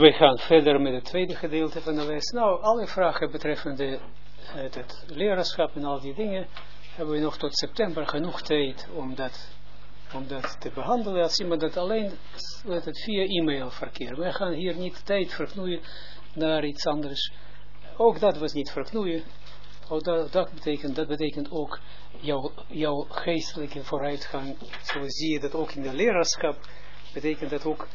We gaan verder met het tweede gedeelte van de les. Nou, alle vragen betreffende het, het leraarschap en al die dingen, hebben we nog tot september genoeg tijd om dat, om dat te behandelen. Als iemand dat alleen, let het via e-mail verkeer. We gaan hier niet tijd verknoeien naar iets anders. Ook dat was niet verknoeien. Ook dat, dat, betekent, dat betekent ook jouw, jouw geestelijke vooruitgang. Zo zie je dat ook in de leraarschap. Betekent dat ook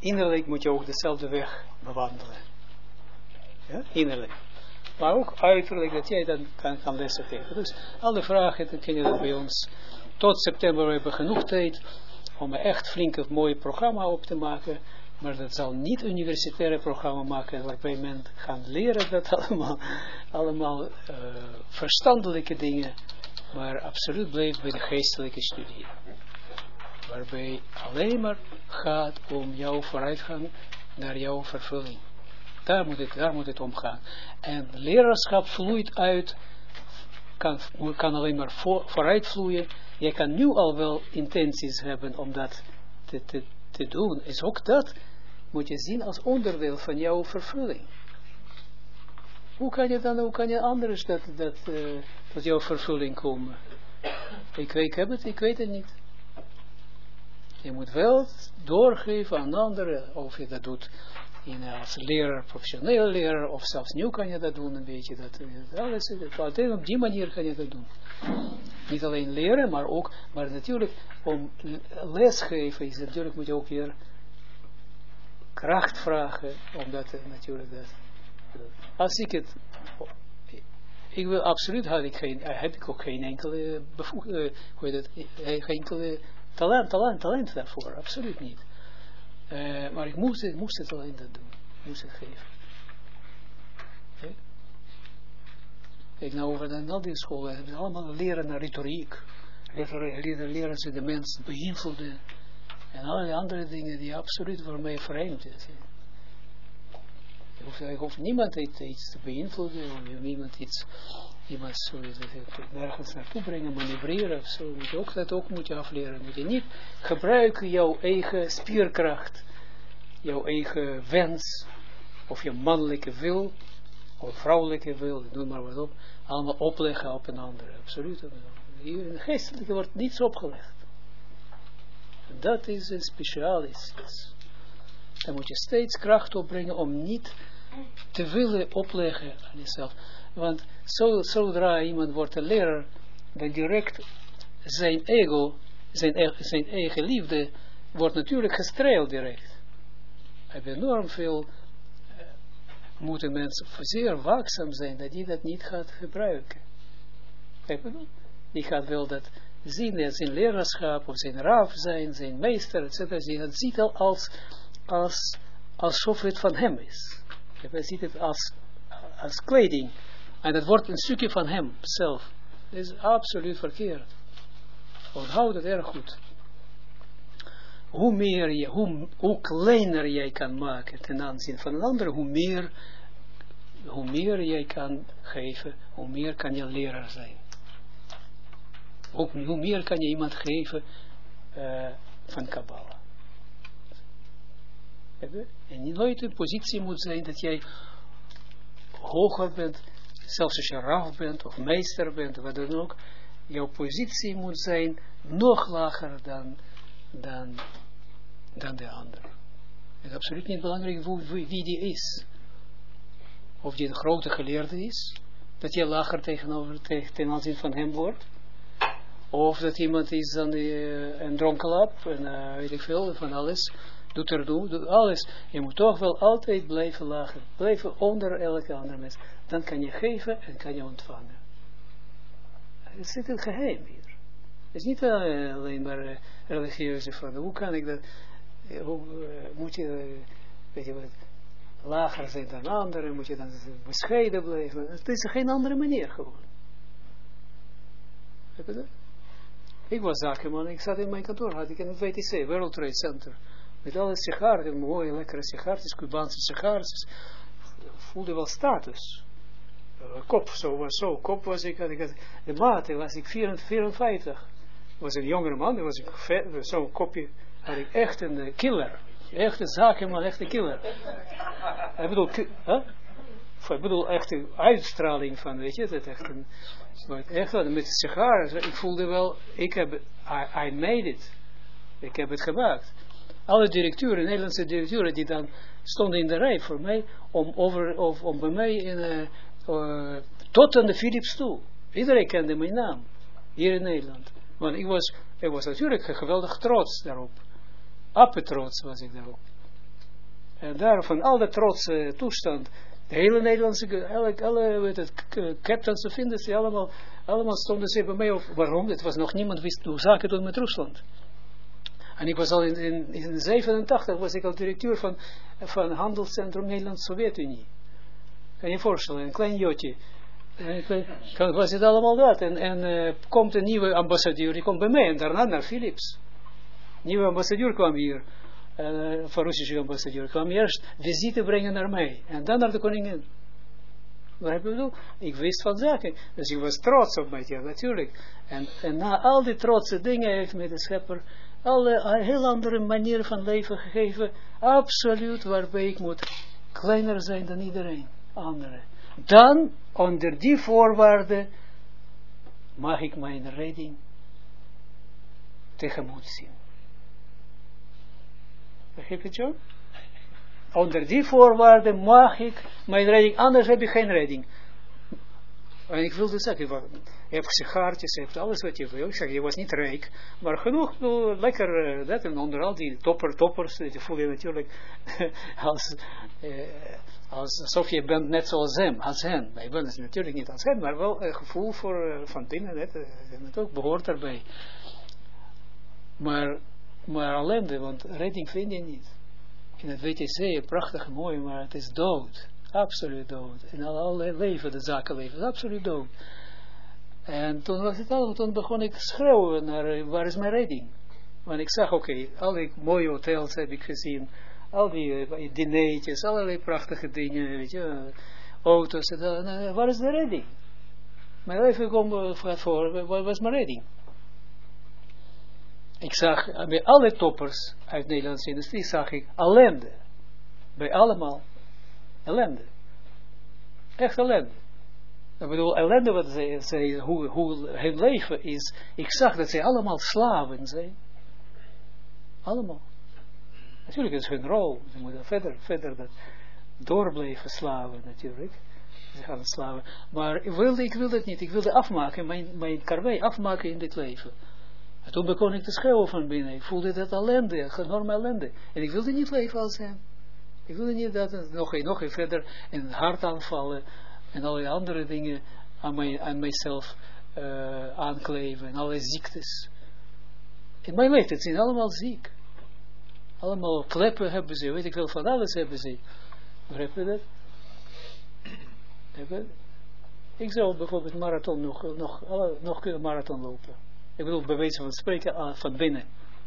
innerlijk moet je ook dezelfde weg bewandelen. Ja, innerlijk. Maar ook uiterlijk dat jij dan kan, kan lessen geven. Dus alle vragen, dan kun je dat bij ons. Tot september we hebben genoeg tijd om een echt flink een mooi programma op te maken. Maar dat zal niet universitaire programma maken waarbij men gaat leren dat allemaal, allemaal uh, verstandelijke dingen. Maar absoluut blijft bij de geestelijke studie waarbij alleen maar gaat om jouw vooruitgang naar jouw vervulling. Daar moet het, daar moet het om gaan. En leraarschap vloeit uit, kan, kan alleen maar voor, vooruit vloeien. Je kan nu al wel intenties hebben om dat te, te, te doen. Is ook dat, moet je zien als onderdeel van jouw vervulling. Hoe kan je dan, hoe kan je anders dat, dat, uh, tot jouw vervulling komen? Ik, ik heb het, ik weet het niet. Je moet wel doorgeven aan anderen, of je dat doet in, als leraar, professionele leraar, of zelfs nieuw kan je dat doen, een beetje. Dat, alles, alleen op die manier kan je dat doen. Niet alleen leren, maar ook, maar natuurlijk, om lesgeven is natuurlijk moet je ook weer kracht vragen, omdat natuurlijk dat, als ik het, ik wil absoluut, had ik geen, heb ik ook geen enkele bevoegdheid, hoe geen enkele Talent, talent, talent daarvoor, absoluut niet. Uh, maar ik moest, ik moest het dat doen. Ik moest het geven. Okay. Kijk nou over de al die scholen hebben allemaal leren naar retoriek. Leren, leren ze de mensen beïnvloeden. En allerlei andere dingen die absoluut voor mij vreemd zijn. Ik hoef, ik hoef niemand iets te beïnvloeden, of niemand iets iemand zo nergens naartoe brengen, manoeuvreren of zo. Moet je ook, dat ook moet je afleren. Moet je niet gebruiken jouw eigen spierkracht, jouw eigen wens, of je mannelijke wil, of vrouwelijke wil, doe maar wat op, allemaal opleggen op een ander. Absoluut. Hier in de geestelijke wordt niets opgelegd. Dat is een speciaal iets. Dan moet je steeds kracht opbrengen om niet te willen opleggen aan jezelf. Want zo, zodra iemand wordt een leraar, dan direct zijn ego, zijn, e-, zijn eigen liefde, wordt natuurlijk gestreeld direct. Hij heeft enorm veel, uh, moeten mensen zeer waakzaam zijn, dat hij dat niet gaat gebruiken. Die gaat wel dat zien als zijn leraarschap, of zijn raaf zijn, zijn meester, etc. Dat ziet al als, als, alsof het van hem is. Hij ziet het als, als kleding. En het wordt een stukje van hem zelf. Dat is absoluut verkeerd. Onthoud het erg goed. Hoe meer je, hoe, kleiner jij kan maken ten aanzien van een ander, hoe meer, hoe meer jij kan geven, hoe meer kan je leraar zijn. Ook, hoe meer kan je iemand geven uh, van Kabbalah. En nooit een positie moet zijn dat jij hoger bent zelfs als je raf bent of meester bent, wat dan ook, jouw positie moet zijn nog lager dan, dan, dan de ander. Het is absoluut niet belangrijk wie, wie die is. Of die een grote geleerde is, dat je lager tegenover, tegen, ten aanzien van hem wordt. Of dat iemand is dan uh, een dronkelap, en uh, weet ik veel, van alles doet er doen, doet alles. Je moet toch wel altijd blijven lachen. Blijven onder elke andere mens. Dan kan je geven en kan je ontvangen. Er zit een geheim hier. Het is niet alleen maar uh, religieuze van, hoe kan ik dat, uh, hoe moet je, weet je wat, lager zijn dan anderen, moet je dan bescheiden blijven. Het is geen andere manier gewoon. Heb je dat? Ik was zakenman, ik zat in mijn kantoor, had ik een WTC, World Trade Center. Met alle sigaren, mooie lekkere sigaretjes, Cubaanse sigaretjes. Voelde wel status. Uh, kop, zo was zo. Kop was ik, had ik de mate was ik 54. Was een jongere man, was ik zo'n kopje, had ik echt een uh, killer. Echte zakenman, echte killer. Ik bedoel, huh? ik bedoel, echte uitstraling van, weet je, dat echt een, echt met een sigaar, ik voelde wel, ik heb, I, I made it. Ik heb het gemaakt. Alle directeuren, Nederlandse directeuren, die dan stonden in de rij voor mij, om, over, of, om bij mij in, uh, tot aan de Philips toe. Iedereen kende mijn naam, hier in Nederland. Want ik was, ik was natuurlijk geweldig trots daarop. Apetrots was ik daarop. En daar van al de trotse toestand, de hele Nederlandse, alle, alle weet het, captains of industry, allemaal, allemaal stonden ze bij mij op. Waarom? Het was nog niemand wist hoe zaken doen met Rusland. En ik was al in, in, in 87 was ik al directeur van, van Handelscentrum Nederland-Sovjet-Unie. Kan je voorstellen, een klein jotje. En was het allemaal dat. En, en uh, komt een nieuwe ambassadeur, die komt bij mij en daarna naar Philips. Nieuwe ambassadeur kwam hier. Uh, van Russische ambassadeur kwam eerst visite brengen naar mij. En dan naar de koningin. Wat ik Ik wist van zaken. Dus ik was trots op mij, ja, natuurlijk. En, en na al die trotse dingen heeft mij de schepper alle een heel andere manier van leven gegeven. Absoluut, waarbij ik moet kleiner zijn dan iedereen andere. Dan, onder die voorwaarden, mag ik mijn redding tegemoet zien. Begrijp je John? Onder die voorwaarden mag ik mijn redding, anders heb ik geen redding. En ik wilde zeggen, je hebt sigaartjes, je hebt alles wat je wil. Ik zeg, je was niet rijk, maar genoeg, lekker, dat, en onder al die topper, toppers, die voel je natuurlijk als, uh, als, alsof je bent net zoals hem, als hen. Wij ben natuurlijk niet als hen, maar wel een gevoel voor, van binnen, dat, ook behoort erbij. Maar, maar ellende, want redding vind je niet. In het WTC, prachtig mooi, maar het is dood. Absoluut dood. In alle leven, de zakenleven, is absoluut dood. En toen was het al, toen begon ik te schreeuwen naar, eh, waar is mijn redding? Want ik zag, oké, al die mooie hotels heb ik gezien, al die uh, dineetjes, allerlei prachtige dingen, weet je, auto's, en, uh, waar is de redding? Mijn leven komt voor, waar was mijn redding? Ik zag, bij alle toppers uit de Nederlandse industrie, zag ik ellende. Bij allemaal ellende. Echt ellende. Ik bedoel, ellende wat zij, zij hoe, hoe hun leven is. Ik zag dat zij allemaal slaven zijn. Allemaal. Natuurlijk is hun rol. Ze moeten verder, verder dat doorblijven slaven natuurlijk. Ze gaan slaven. Maar ik wilde, ik wilde niet. Ik wilde afmaken, mijn, mijn karwei afmaken in dit leven. En toen begon ik te schreeuwen van binnen. Ik voelde dat ellende, enorme ellende. En ik wilde niet leven als hem. Ik wilde niet dat nog, nog verder in hart aanvallen en allerlei andere dingen aan, mij, aan mijzelf uh, aankleven en allerlei ziektes. In mijn leven, het zijn allemaal ziek. Allemaal kleppen hebben ze, weet ik wel, van alles hebben ze. Begrijp je dat? Ik zou bijvoorbeeld marathon nog, nog, nog kunnen marathon lopen. Ik bedoel, bij wijze van spreken uh, van binnen.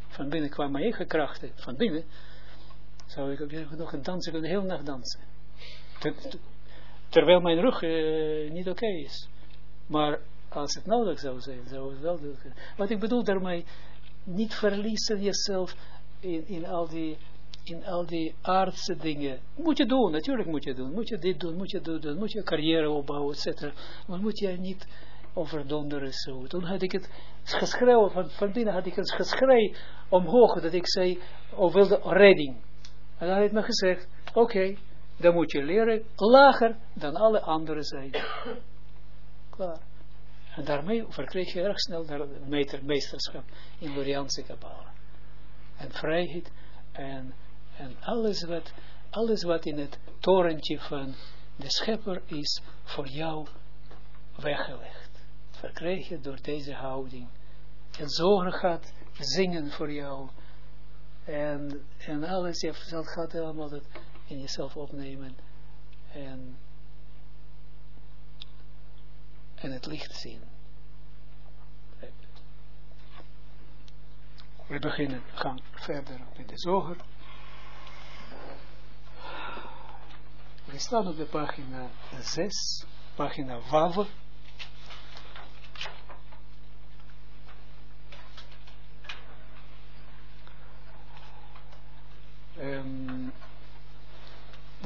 Van binnen kwamen mijn eigen krachten. Van binnen zou ik nog een dansen kunnen, heel nacht dansen terwijl mijn rug uh, niet oké is. Maar als het nodig zou zijn, zou het wel doen. Wat ik bedoel daarmee, niet verliezen jezelf in, in, al die, in al die aardse dingen. Moet je doen, natuurlijk moet je doen. Moet je dit doen, moet je dat doen, moet je carrière opbouwen, etc. Maar moet je niet overdonderen zo. Toen had ik het geschreven, van, van binnen had ik het geschreven omhoog, dat ik zei, of wilde redding. En dan hij me gezegd, oké, dan moet je leren lager dan alle anderen zijn. Klaar. En daarmee verkreeg je erg snel de meesterschap in Loriaanse Kabbalah. En vrijheid en, en alles, wat, alles wat in het torentje van de schepper is voor jou weggelegd. Verkreeg je door deze houding. En zorgen gaat zingen voor jou. En, en alles, je gaat helemaal dat in jezelf opnemen en, en het licht zien. We beginnen, gaan verder met de zoger. We staan op de pagina 6, pagina Wav.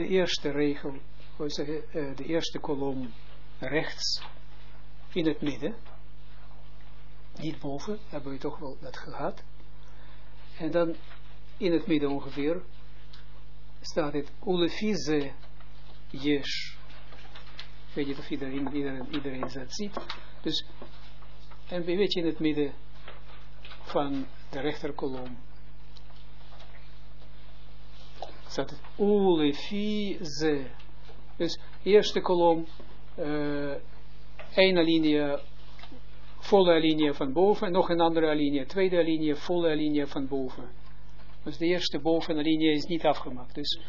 De eerste regel, uh, de eerste kolom rechts in het midden. Niet boven, hebben we toch wel dat gehad. En dan in het midden ongeveer staat het Ulefize Yesh. Ik weet niet of iedereen, dat ziet. Dus, en een beetje in het midden van de rechterkolom staat het Ulefize. Dus eerste kolom, uh, ene linie, volle linie van boven, nog een andere linie, tweede linie, volle linie van boven. Dus de eerste bovenlinie is niet afgemaakt. Dus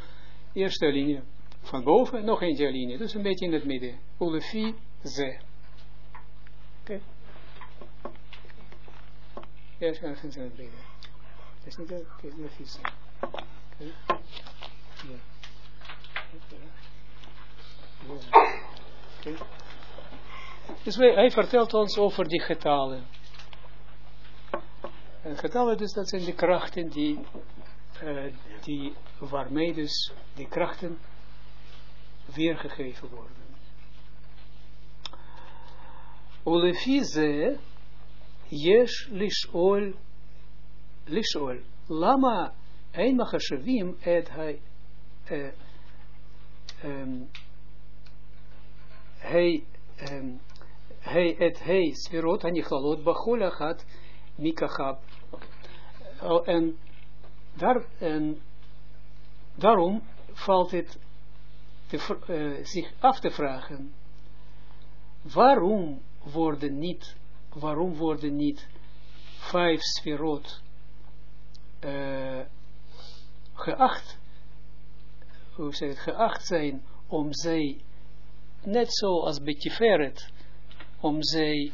eerste linie van boven, nog eentje linie. Dus een beetje in het midden. Ulefi, ze. Oké. Ja, ik ga even in het midden. Dat is niet, oké, ulefi, ze. Oké. Dus hij vertelt ons over die getalen. En getallen dus, dat zijn de krachten die, uh, die waarmee dus die krachten weergegeven worden. Olefize yesh lishol lishol lama ein machashavim et hij hij um, hij et hij sferot hanichalot achat mikachab. Oh, en, en daarom valt het te, uh, zich af te vragen, waarom worden niet, waarom worden niet vijf sferot uh, geacht, hoe zeg het, geacht zijn om zij, net zoals Betiferet, om zij,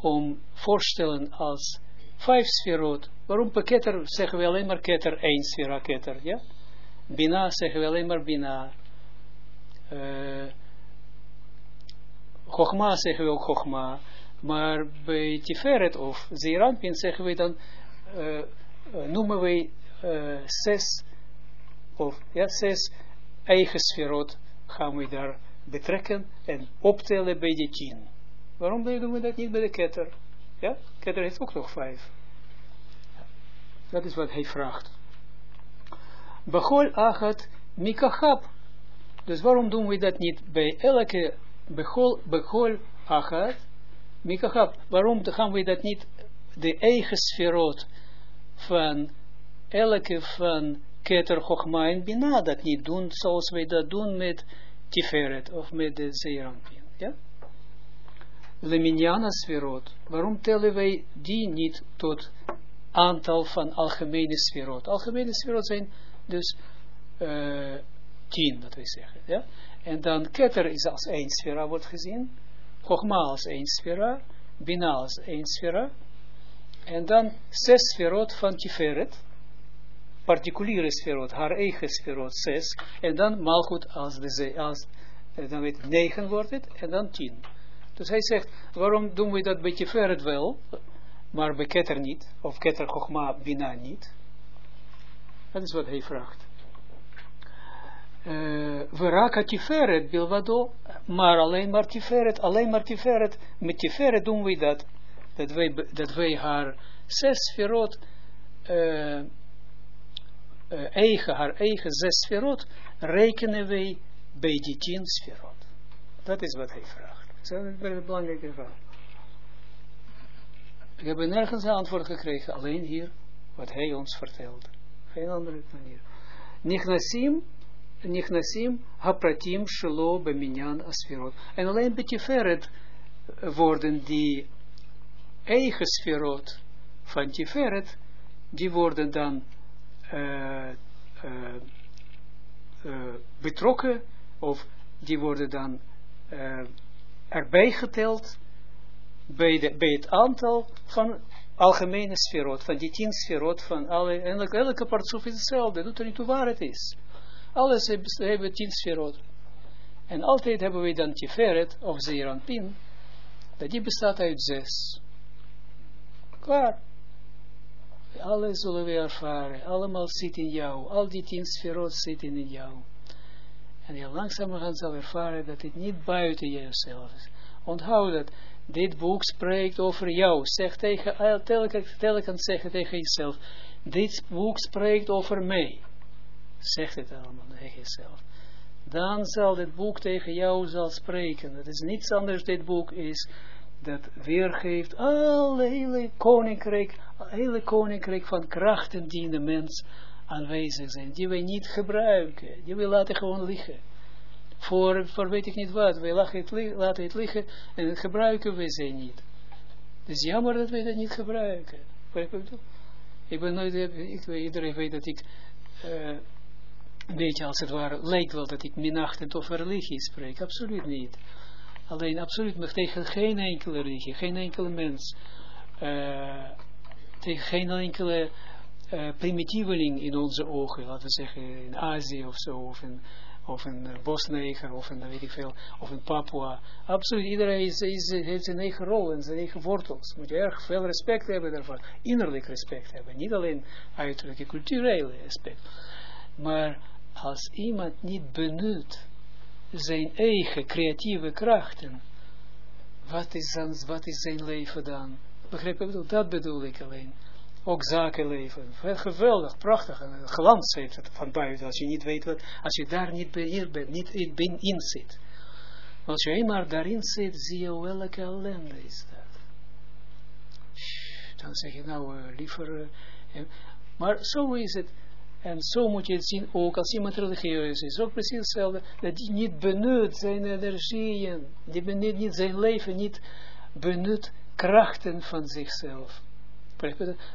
om voorstellen als vijf sferot. Waarom ketter zeggen we alleen maar ketter, één sfera ketter, ja? Bina zeggen we alleen maar bina. Uh, Chogma zeggen we ook Chogma. Maar bij Tiferet of Zeerampin zeggen we dan, uh, noemen we uh, zes, of ja, zes eigen sferot gaan we daar betrekken en optellen bij de tien. Waarom doen we dat niet bij de ketter? Ja, ketter heeft ook nog vijf. Dat is wat hij vraagt. Bechol achat mikachab. Dus waarom doen we dat niet bij elke bechol, bechol achat mikachab? Waarom gaan we dat niet de eigen sferot van elke van Keter, Chochma en Bina dat niet doen zoals wij dat doen met Tiferet of met de Zeerampin. Ja? Leminiana sferot. Waarom tellen wij die niet tot aantal van algemene sferot. Algemene sferot zijn dus uh, tien, dat wij zeggen. Ja? En dan keter is als één sfera wordt gezien. Chogma als één sfera. Bina als één sfera. En dan zes sferot van Tiferet. Particuliere sferot, haar eigen sferot, zes. En dan Malchut als de als, dan weet negen wordt het. En dan tien. Dus hij zegt, waarom doen we dat bij Tiferet wel? maar bij Keter niet, of Keter Chochma Bina niet. Dat is wat hij vraagt. Uh, Veraka Tiferet Bilvado, maar alleen maar Tiferet, alleen maar Tiferet, met Tiferet doen we dat, dat wij, dat wij haar zes verrot, uh, uh, eigen, haar eigen zes sferot, rekenen wij bij die tien sferot. Dat is wat hij vraagt. Dat is een belangrijke vraag. Ik heb nergens een antwoord gekregen, alleen hier, wat hij ons vertelt. Geen andere manier. Nichnasim, Nichnasim, Hapratim, Shelo, Beminyan, Asferot. En alleen Betiferet worden die eigen sferot van Tiferet, die worden dan uh, uh, uh, betrokken, of die worden dan erbij geteld bij, de, bij het aantal van algemene sferot, van die tien sferot, van alle, en elke, elke partsoef is hetzelfde, doet er niet toe waar het is. Alles hebben tien sferot. En altijd hebben we dan Tiferet, of Zeeranpin, dat die bestaat uit zes. Klaar. Alles zullen we ervaren, allemaal zit in jou, al die tien sferot zitten in jou. En je langzamerhand zal ervaren dat het niet buiten jezelf is. Onthoud dat dit boek spreekt over jou. Zeg tegen, telkens, telkens zeggen tegen jezelf, dit boek spreekt over mij. Zeg het allemaal tegen jezelf. Dan zal dit boek tegen jou zal spreken. Het is niets anders, dit boek is dat weergeeft alle hele koninkrijk, hele koninkrijk van krachten die in de mens aanwezig zijn, die wij niet gebruiken, die we laten gewoon liggen. Voor, voor weet ik niet wat, wij laten het, laten het liggen en het gebruiken we ze niet. Het is jammer dat wij dat niet gebruiken. Ik ben nooit, iedereen weet dat ik uh, een beetje als het ware, lijkt wel dat ik minachtend over religie spreek, absoluut niet. Alleen absoluut tegen geen enkele religie, geen enkele mens, uh, geen enkele uh, primitieveling in onze ogen, laten we zeggen in Azië of zo, of in, of uh, bosneger, of een, weet ik veel, of een Papua. Absoluut, iedereen is, is, heeft zijn eigen rol en zijn eigen wortels. Moet je erg veel respect hebben daarvoor. Innerlijk respect hebben. Niet alleen uiterlijke, culturele respect. Maar als iemand niet benut zijn eigen creatieve krachten, wat is, dan, wat is zijn leven dan? Begrijp je? Dat bedoel ik alleen. Ook zakenleven. Geweldig, prachtig. En glans heeft het van buiten. Als je niet weet wat, als je daar niet hier bent, niet in, in zit. Als je eenmaal daarin zit, zie je welke ellende is dat. Dan zeg je nou uh, liever. Uh, maar zo is het. En zo moet je het zien, ook als iemand religieus is. Ook precies hetzelfde, dat hij niet benut zijn energieën, die benut niet zijn leven, niet benut krachten van zichzelf.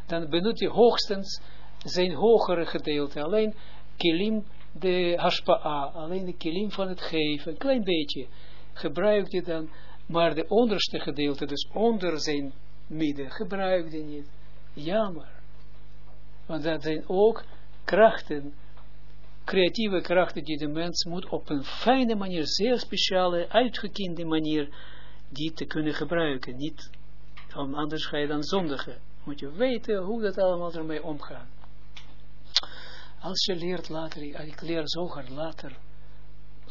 Dan benut hij hoogstens zijn hogere gedeelte, alleen kilim de hashpa'a, alleen de kilim van het geven, een klein beetje, gebruikt hij dan, maar de onderste gedeelte, dus onder zijn midden, gebruikt hij niet. Jammer. Want dat zijn ook krachten, creatieve krachten die de mens moet op een fijne manier, zeer speciale, uitgekende manier, die te kunnen gebruiken. Niet, anders ga je dan zondigen. Moet je weten hoe dat allemaal ermee omgaat. Als je leert later, ik leer zoger later,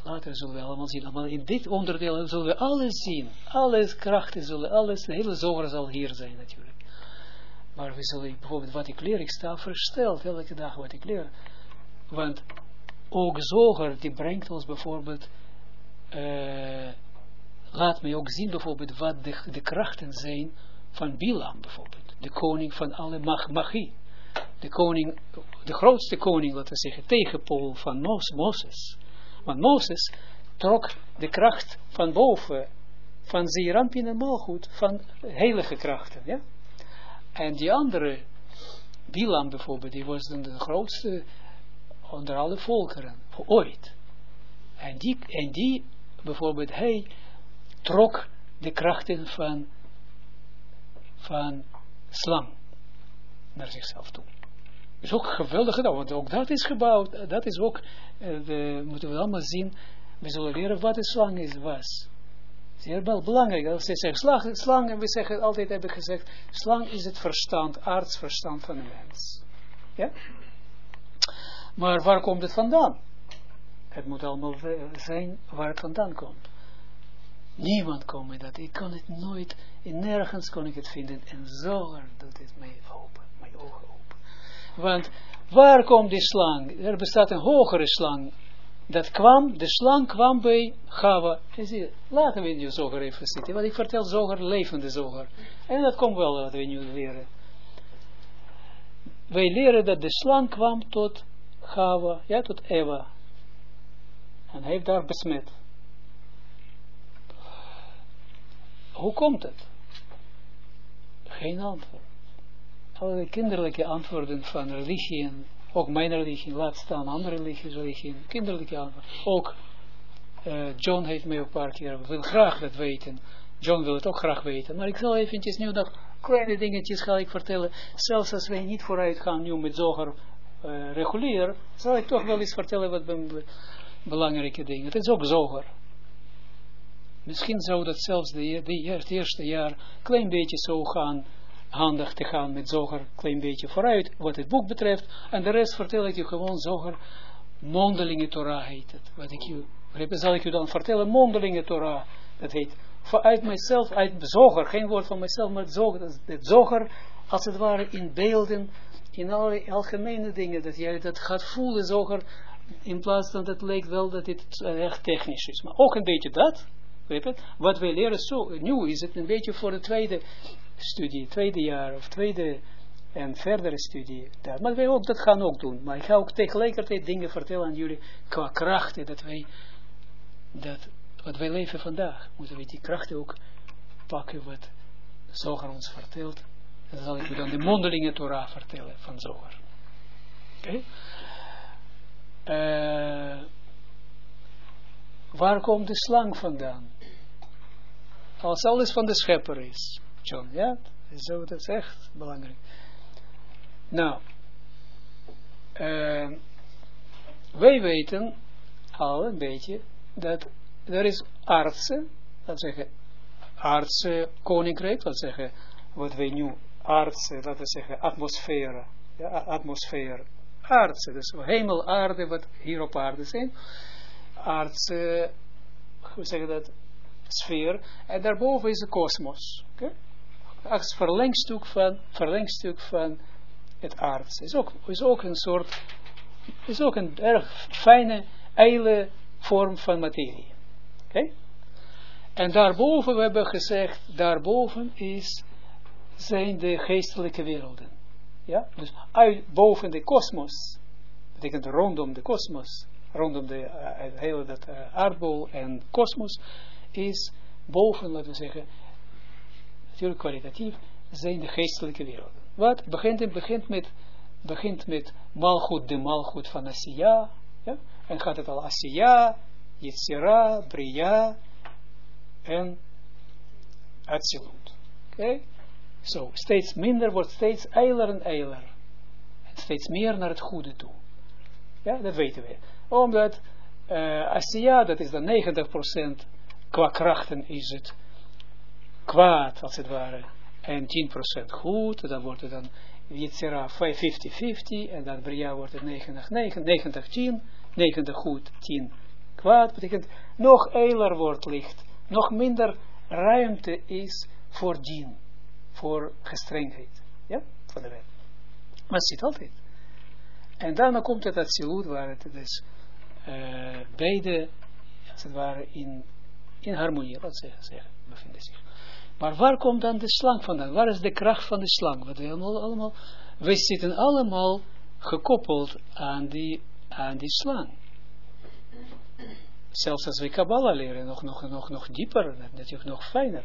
later zullen we allemaal zien, maar in dit onderdeel zullen we alles zien. Alles krachten zullen, alles, de hele zoger zal hier zijn natuurlijk. Maar we zullen bijvoorbeeld wat ik leer, ik sta versteld elke dag wat ik leer. Want ook zoger die brengt ons bijvoorbeeld, uh, laat mij ook zien bijvoorbeeld wat de, de krachten zijn van Bilam bijvoorbeeld. De koning van alle mag, magie. De koning, de grootste koning, laten we zeggen, tegenpool van Moses. Want Moses trok de kracht van boven, van Zeerampin en Malchut, van heilige krachten, ja. En die andere, Bilam bijvoorbeeld, die was dan de grootste onder alle volkeren, ooit. En die, en die bijvoorbeeld, hij trok de krachten van, van slang naar zichzelf toe. Is ook geweldig gedaan, want ook dat is gebouwd, dat is ook, de, moeten we allemaal zien, we zullen leren wat de slang is, was. Zeer belangrijk. Als ze zeggen slang, slang, en we zeggen altijd, hebben gezegd, slang is het verstand, artsverstand van de mens. Ja? Maar waar komt het vandaan? Het moet allemaal zijn waar het vandaan komt. Niemand komt met dat. Ik kan het nooit, nergens kon ik het vinden. En zo doet het mij open, mijn ogen open. Want waar komt die slang? Er bestaat een hogere slang dat kwam, de slang kwam bij Gava. Laten we nu zoger even zitten, want ik vertel zoger, levende zoger. En dat komt wel wat we nu leren. Wij leren dat de slang kwam tot Gava, ja, tot Eva. En hij heeft daar besmet. Hoe komt het? Geen antwoord. Alle kinderlijke antwoorden van religie en ook mijn religie, laat staan andere religies, religie, kinderlijke antwoord. Ook uh, John heeft mij een paar keer, wil graag dat weten. John wil het ook graag weten. Maar ik zal eventjes nu nog kleine dingetjes ga ik vertellen. Zelfs als wij niet vooruit gaan nu met zoger uh, regulier, zal ik toch wel eens vertellen wat be belangrijke dingen. Het is ook zoger. Misschien zou dat zelfs de, de, het eerste jaar klein beetje zo gaan handig te gaan met zoger, klein beetje vooruit, wat het boek betreft, en de rest vertel ik je gewoon zoger, mondelinge Torah heet het. Wat ik u, zal ik u dan vertellen, mondelinge Torah. Dat heet, uit mijzelf, uit zoger, geen woord van mijzelf, maar zoger, het zoger, als het ware in beelden, in alle algemene dingen, dat jij dat gaat voelen, zoger, in plaats van dat het leek wel dat dit echt technisch is. Maar ook een beetje dat, wat wij leren zo, nu is het een beetje voor de tweede studie, tweede jaar of tweede en verdere studie. Dat. Maar wij ook dat gaan ook doen. Maar ik ga ook tegelijkertijd dingen vertellen aan jullie qua krachten, dat wij, dat, wat wij leven vandaag, moeten we die krachten ook pakken wat Zoger ons vertelt. Dan zal ik u dan de mondelinge Torah vertellen van Zoger. Oké? Uh, waar komt de slang vandaan? Als alles van de schepper is. John, ja? Zo, dat is echt belangrijk. Nou, uh, wij weten al een beetje dat er is artsen, dat zeggen artsen koninkrijk, dat zeggen wat wij nu artsen, dat we zeggen atmosfeer, ja, atmosfeer, aardse, dus hemel, aarde, wat hier op aarde zijn, aardse, hoe zeg je dat, sfeer, en daarboven is de kosmos, okay? als verlengstuk van, verlengstuk van het aardse, is ook, is ook een soort, is ook een erg fijne, eile vorm van materie? Okay? En daarboven, we hebben gezegd, daarboven is, zijn de geestelijke werelden. Ja, dus uit, boven de kosmos, betekent rondom de kosmos, rondom de uh, hele dat, uh, aardbol en kosmos, is boven, laten we zeggen, natuurlijk kwalitatief, zijn de geestelijke werelden. Wat begint, begint met, begint met malgoed, de malgoed van Asiya, ja, en gaat het al Asiya, Yitzira, Bria en Atsilut. Oké? Zo, steeds minder wordt steeds eiler en eiler. En steeds meer naar het goede toe. Ja, dat weten we. Omdat uh, Asiya, dat is dan 90% qua krachten is het kwaad, als het ware. En 10% goed, dan wordt het dan Yitzera 50-50, en dan Bria wordt het 90-10, 90 goed, 10 kwaad, betekent nog eiler wordt licht, nog minder ruimte is voor dien voor gestrengheid. Ja, van de wet. Maar het zit altijd. En daarna komt het absoluut waar het dus uh, beide, als het ware, in, in harmonie, laat zeggen, zeggen, bevinden zich. Maar waar komt dan de slang vandaan? Waar is de kracht van de slang? Wat we allemaal, allemaal, wij zitten allemaal gekoppeld aan die, aan die slang. Zelfs als we Kabbalah leren, nog, nog, nog, nog dieper, natuurlijk nog fijner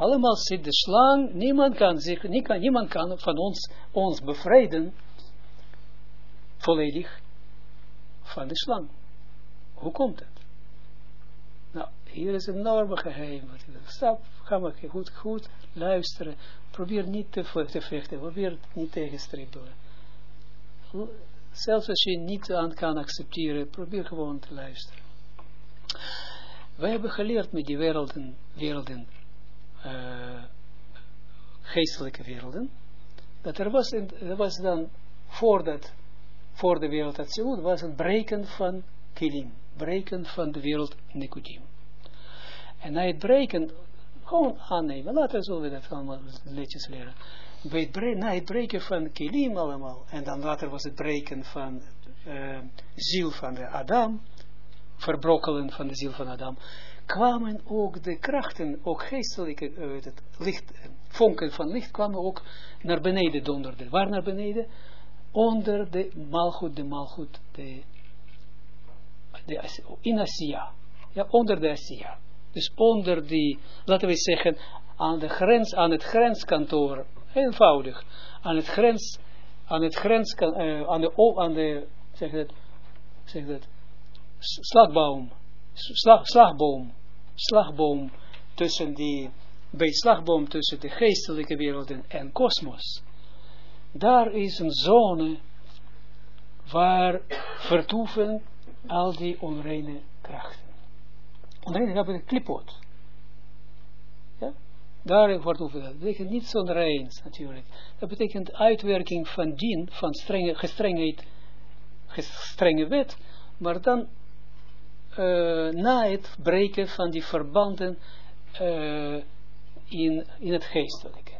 allemaal zit de slang, niemand kan, zich, niemand kan van ons, ons bevrijden, volledig, van de slang. Hoe komt het? Hier is een enorme geheim. Stap, ga maar goed, goed luisteren. Probeer niet te, te vechten, probeer niet tegenstribbelen. Zelfs als je niet aan kan accepteren, probeer gewoon te luisteren. Wij hebben geleerd met die werelden, werelden uh, geestelijke werelden, dat er was, er was dan, voordat, voor de wereld Atsilut, was een breken van kilim, breken van de wereld Nicodim. En na het breken, gewoon aannemen, later zullen we dat allemaal netjes leren. Het breken, na het breken van kilim allemaal, en dan later was het breken van uh, ziel van de Adam, verbrokkelen van de ziel van Adam, kwamen ook de krachten, ook geestelijke, uh, het licht, vonken van licht kwamen ook naar beneden donderden. Waar naar beneden? Onder de malgoed, de malgoed, de, de, in Asia. Ja, onder de Asia. Dus onder die, laten we zeggen, aan de grens, aan het grenskantoor, eenvoudig, aan het grens, aan het grens, uh, aan de, aan de, zeg dat, zeg dat, slagboom, slag, slagboom, slagboom tussen die, bij slagboom tussen de geestelijke werelden en kosmos, daar is een zone waar vertoeven al die onreine krachten. Onreine hebben een klipot. Ja? Daar vertoeven dat. Dat betekent niet zo'n reins natuurlijk. Dat betekent uitwerking van dien, van strenge, gestrengheid strenge wet, maar dan uh, na het breken van die verbanden uh, in, in het geestelijke.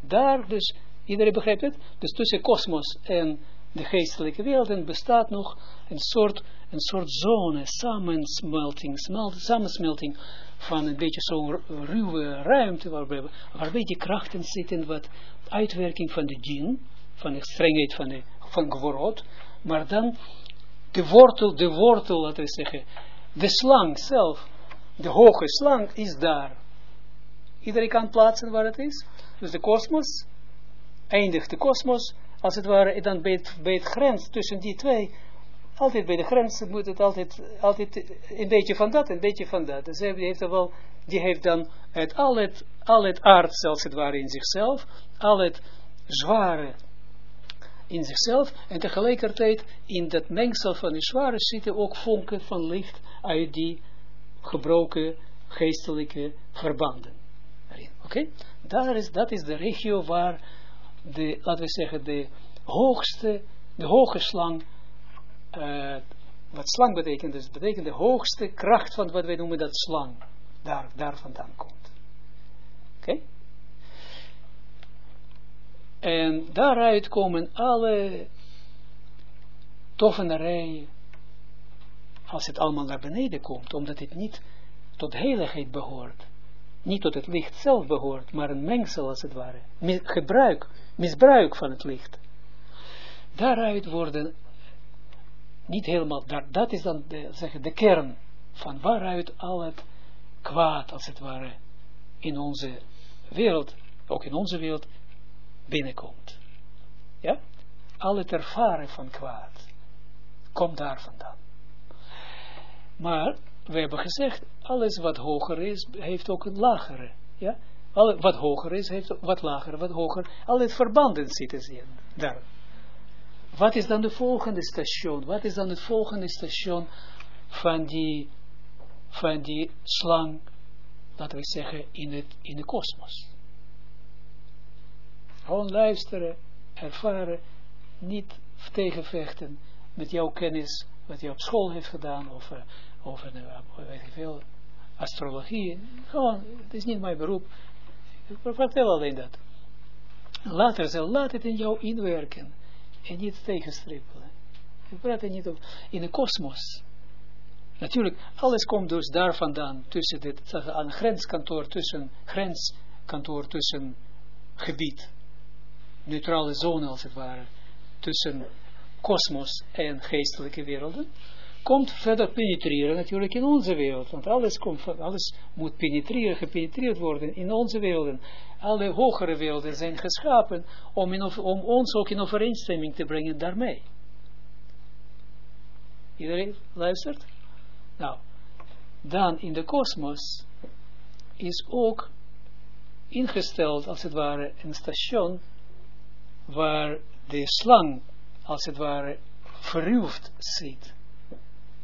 Daar dus, iedereen begrijpt het, dus tussen kosmos en de geestelijke wereld bestaat nog een soort, een soort zone, samensmelting, smelt, samensmelting van een beetje zo'n ruwe ruimte, waarbij, waarbij die krachten zitten, wat uitwerking van de djinn, van de strengheid van, de, van geworot, maar dan de wortel, de wortel, laten we zeggen, de slang zelf, de hoge slang is daar. Iedereen kan plaatsen waar het is. Dus de kosmos, eindigt de kosmos, als het ware, dan bij het grens tussen die twee, altijd bij de grens moet het altijd, altijd een beetje van dat, een beetje van dat. Dus die heeft, wel, die heeft dan het, al, het, al het het ware, in zichzelf, al het zware in zichzelf, en tegelijkertijd in dat mengsel van die zware zitten ook vonken van licht uit die gebroken geestelijke verbanden. Oké? Okay? is, dat is de regio waar de, laten we zeggen, de hoogste, de hoge slang, uh, wat slang betekent, dus betekent de hoogste kracht van wat wij noemen dat slang, daar, daar vandaan komt. Oké? En daaruit komen alle tovenarijen, als het allemaal naar beneden komt, omdat het niet tot heiligheid behoort, niet tot het licht zelf behoort, maar een mengsel als het ware, gebruik, misbruik van het licht. Daaruit worden niet helemaal, dat is dan de, de kern van waaruit al het kwaad als het ware in onze wereld, ook in onze wereld, binnenkomt. Ja? Al het ervaren van kwaad komt daar vandaan. Maar we hebben gezegd, alles wat hoger is, heeft ook een lagere. Ja? Wat hoger is, heeft wat lager, wat hoger. Al het verbanden zitten daar. Wat is dan de volgende station? Wat is dan het volgende station van die, van die slang, laten we zeggen, in, het, in de kosmos? Gewoon luisteren, ervaren, niet tegenvechten met jouw kennis, wat je op school heeft gedaan, of uh, over, uh, weet ik veel, astrologie. Gewoon, het is niet mijn beroep. Ik vertel alleen dat. Later laat het in jou inwerken. En niet tegenstrippelen. Ik praat er niet over. In de kosmos. Natuurlijk, alles komt dus daar vandaan. Tussen dit, aan grenskantoor, tussen, grenskantoor tussen gebied neutrale zone als het ware, tussen kosmos en geestelijke werelden, komt verder penetreren natuurlijk in onze wereld, want alles, komt, alles moet penetreren, gepenetreerd worden in onze werelden. Alle hogere werelden zijn geschapen om, om ons ook in overeenstemming te brengen daarmee. Iedereen luistert? Nou, dan in de kosmos is ook ingesteld, als het ware, een station waar de slang, als het ware, verruwd zit.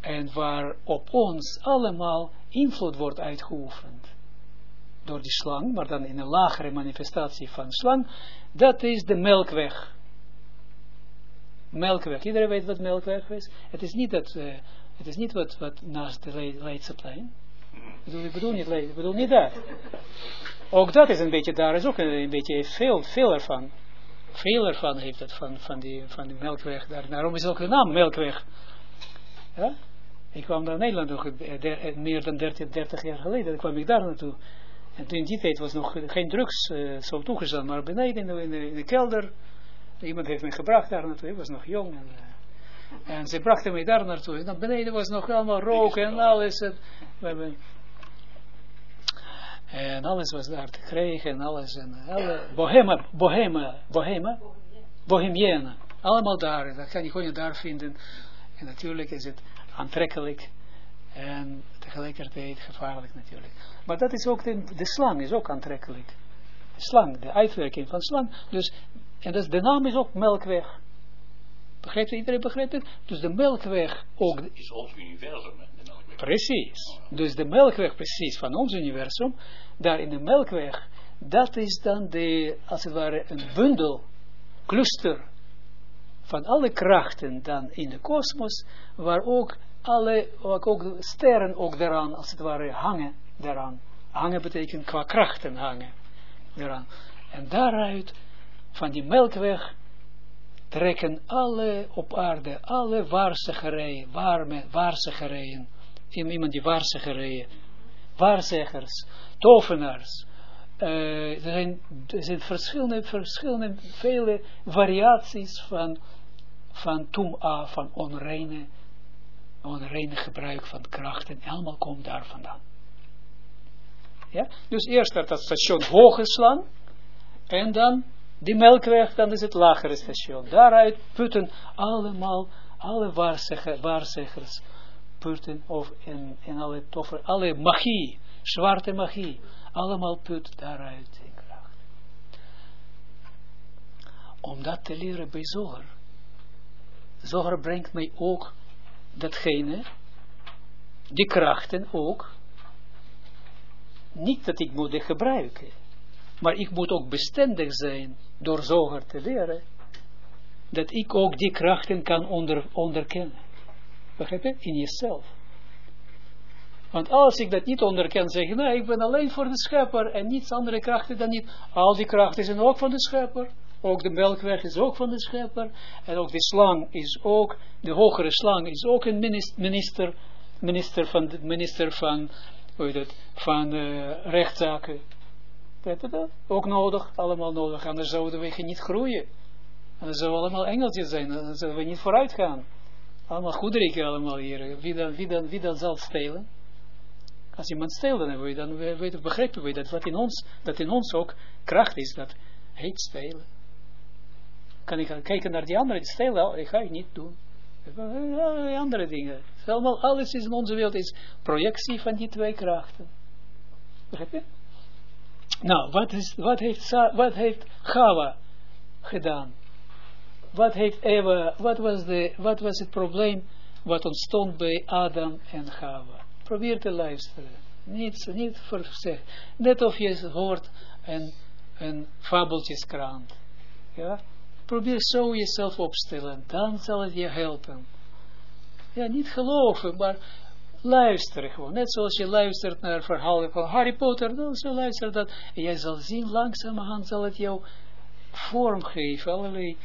En waar op ons allemaal invloed wordt uitgeoefend. Door die slang, maar dan in een lagere manifestatie van slang. Dat is de melkweg. Melkweg. Iedereen weet wat melkweg is. Het is niet, dat, uh, het is niet wat, wat naast de Leidseplein. Ik bedoel, ik bedoel niet ik bedoel niet daar. Ook dat is een beetje, daar is ook een, een beetje veel, veel ervan veel ervan heeft het van, van, die, van die melkweg. Daar. Daarom is ook de naam melkweg. Ja? Ik kwam naar Nederland nog eh, meer dan 30, 30 jaar geleden. Dan kwam ik daar naartoe. En toen in die tijd was nog geen drugs uh, zo toegestaan, maar beneden in de, in de, kelder. Iemand heeft me gebracht daar naartoe. Ik was nog jong. En, uh, en ze brachten mij daar naartoe. En beneden was nog allemaal rook en alles. we hebben en alles was daar te krijgen en alles. En alle, bohema, bohema, bohema, bohemienne. Allemaal daar. Dat kan je gewoon daar vinden. En natuurlijk is het aantrekkelijk. En tegelijkertijd gevaarlijk natuurlijk. Maar dat is ook, de, de slang is ook aantrekkelijk. De slang, de uitwerking van slang. Dus, en dus de naam is ook melkweg. Begrijpt iedereen begrijpt het? Dus de melkweg ook. is ons universum. Precies. Dus de melkweg precies van ons universum, daar in de melkweg, dat is dan de, als het ware, een bundel, cluster van alle krachten dan in de kosmos, waar ook alle, ook sterren ook daaraan, als het ware, hangen daaraan. Hangen betekent qua krachten hangen daaraan. En daaruit, van die melkweg, trekken alle op aarde, alle waarzegerijen, warme waarzegerijen, iemand die waarzegerijen, waarzeggers, tovenaars, uh, er, zijn, er zijn verschillende, verschillende, vele variaties van, van tum'a, van onreine, onreine gebruik van krachten, allemaal komt daar vandaan. Ja? Dus eerst dat, station hoge slaan, en dan die melkweg, dan is het lagere station. Daaruit putten allemaal, alle waarzeggers, putten, of in, in alle toffe, alle magie, zwarte magie, allemaal put daaruit in kracht. Om dat te leren bij. Zoger brengt mij ook datgene, die krachten ook, niet dat ik moet gebruiken, maar ik moet ook bestendig zijn door Zoger te leren, dat ik ook die krachten kan onder, onderkennen. Begrijp je? In jezelf. Want als ik dat niet onderken, zeg ik, nee, ik ben alleen voor de schepper en niets andere krachten dan niet. Al die krachten zijn ook van de schepper. Ook de melkweg is ook van de schepper. En ook de slang is ook, de hogere slang is ook een minister, minister van, minister van, hoe heet het, van uh, rechtszaken. Ook nodig, allemaal nodig. Anders zouden we niet groeien. Anders zouden we allemaal engeltjes zijn. Dan zouden we niet vooruit gaan. Allemaal goederen allemaal hier. Wie dan, wie dan, wie dan zal stelen? Als iemand steelt, dan, we, dan begrijpen we dat wat in ons, dat in ons ook kracht is, dat heet stelen. Kan ik kijken naar die andere, stelen, dat ga ik niet doen. Andere dingen. Alles is in onze wereld is projectie van die twee krachten. Begrijp je? Nou, wat, is, wat, heeft, wat heeft gedaan? Wat heeft Eva, wat was, de, wat was het probleem wat ontstond bij Adam en Gawa? Probeer te luisteren. Niet voor zich. Net of je hoort een, een fabeltjeskrant. Ja? Probeer zo jezelf opstellen. Dan zal het je helpen. Ja, niet geloven, maar luisteren gewoon. Net zoals je luistert naar verhalen van Harry Potter. Dan zo luister dat. En jij zal zien, langzamerhand zal het jou vorm geven. Allerlei,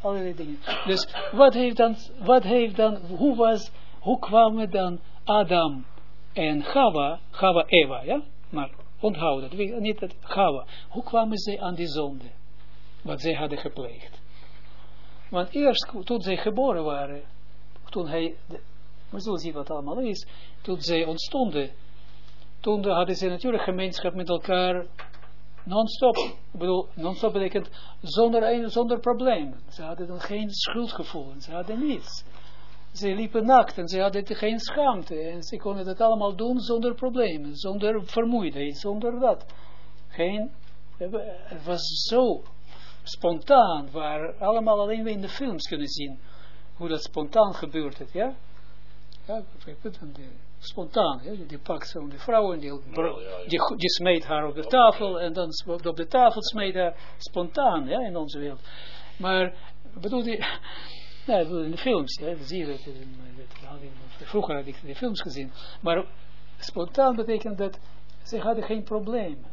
allerlei dingen. Dus wat heeft dan, wat heeft dan, hoe was, hoe kwam het dan Adam en Chava, Chava Eva, ja, maar onthoud het, niet het Chava. Hoe kwamen zij aan die zonde, wat zij hadden gepleegd? Want eerst, toen zij geboren waren, toen hij, we zullen zien wat allemaal is, toen zij ontstonden, toen hadden ze natuurlijk gemeenschap met elkaar non-stop. Ik bedoel, non-stop betekent zonder, zonder probleem. Ze hadden dan geen schuldgevoel, ze hadden niets. Ze liepen nakt en ze hadden geen schaamte. En ze konden dat allemaal doen zonder problemen, zonder vermoeidheid, zonder dat. Geen, het was zo spontaan, waar allemaal alleen we in de films kunnen zien hoe dat spontaan gebeurt het, ja? Ja, spontaan, ja? die pakt zo'n die vrouw en die, die, die smeet haar op de tafel en dan op de tafel smeet haar spontaan, ja, in onze wereld. Maar, bedoel die ja, in de films, ja, zie je dat, vroeger had ik de films gezien, maar spontaan betekent dat ze hadden geen problemen,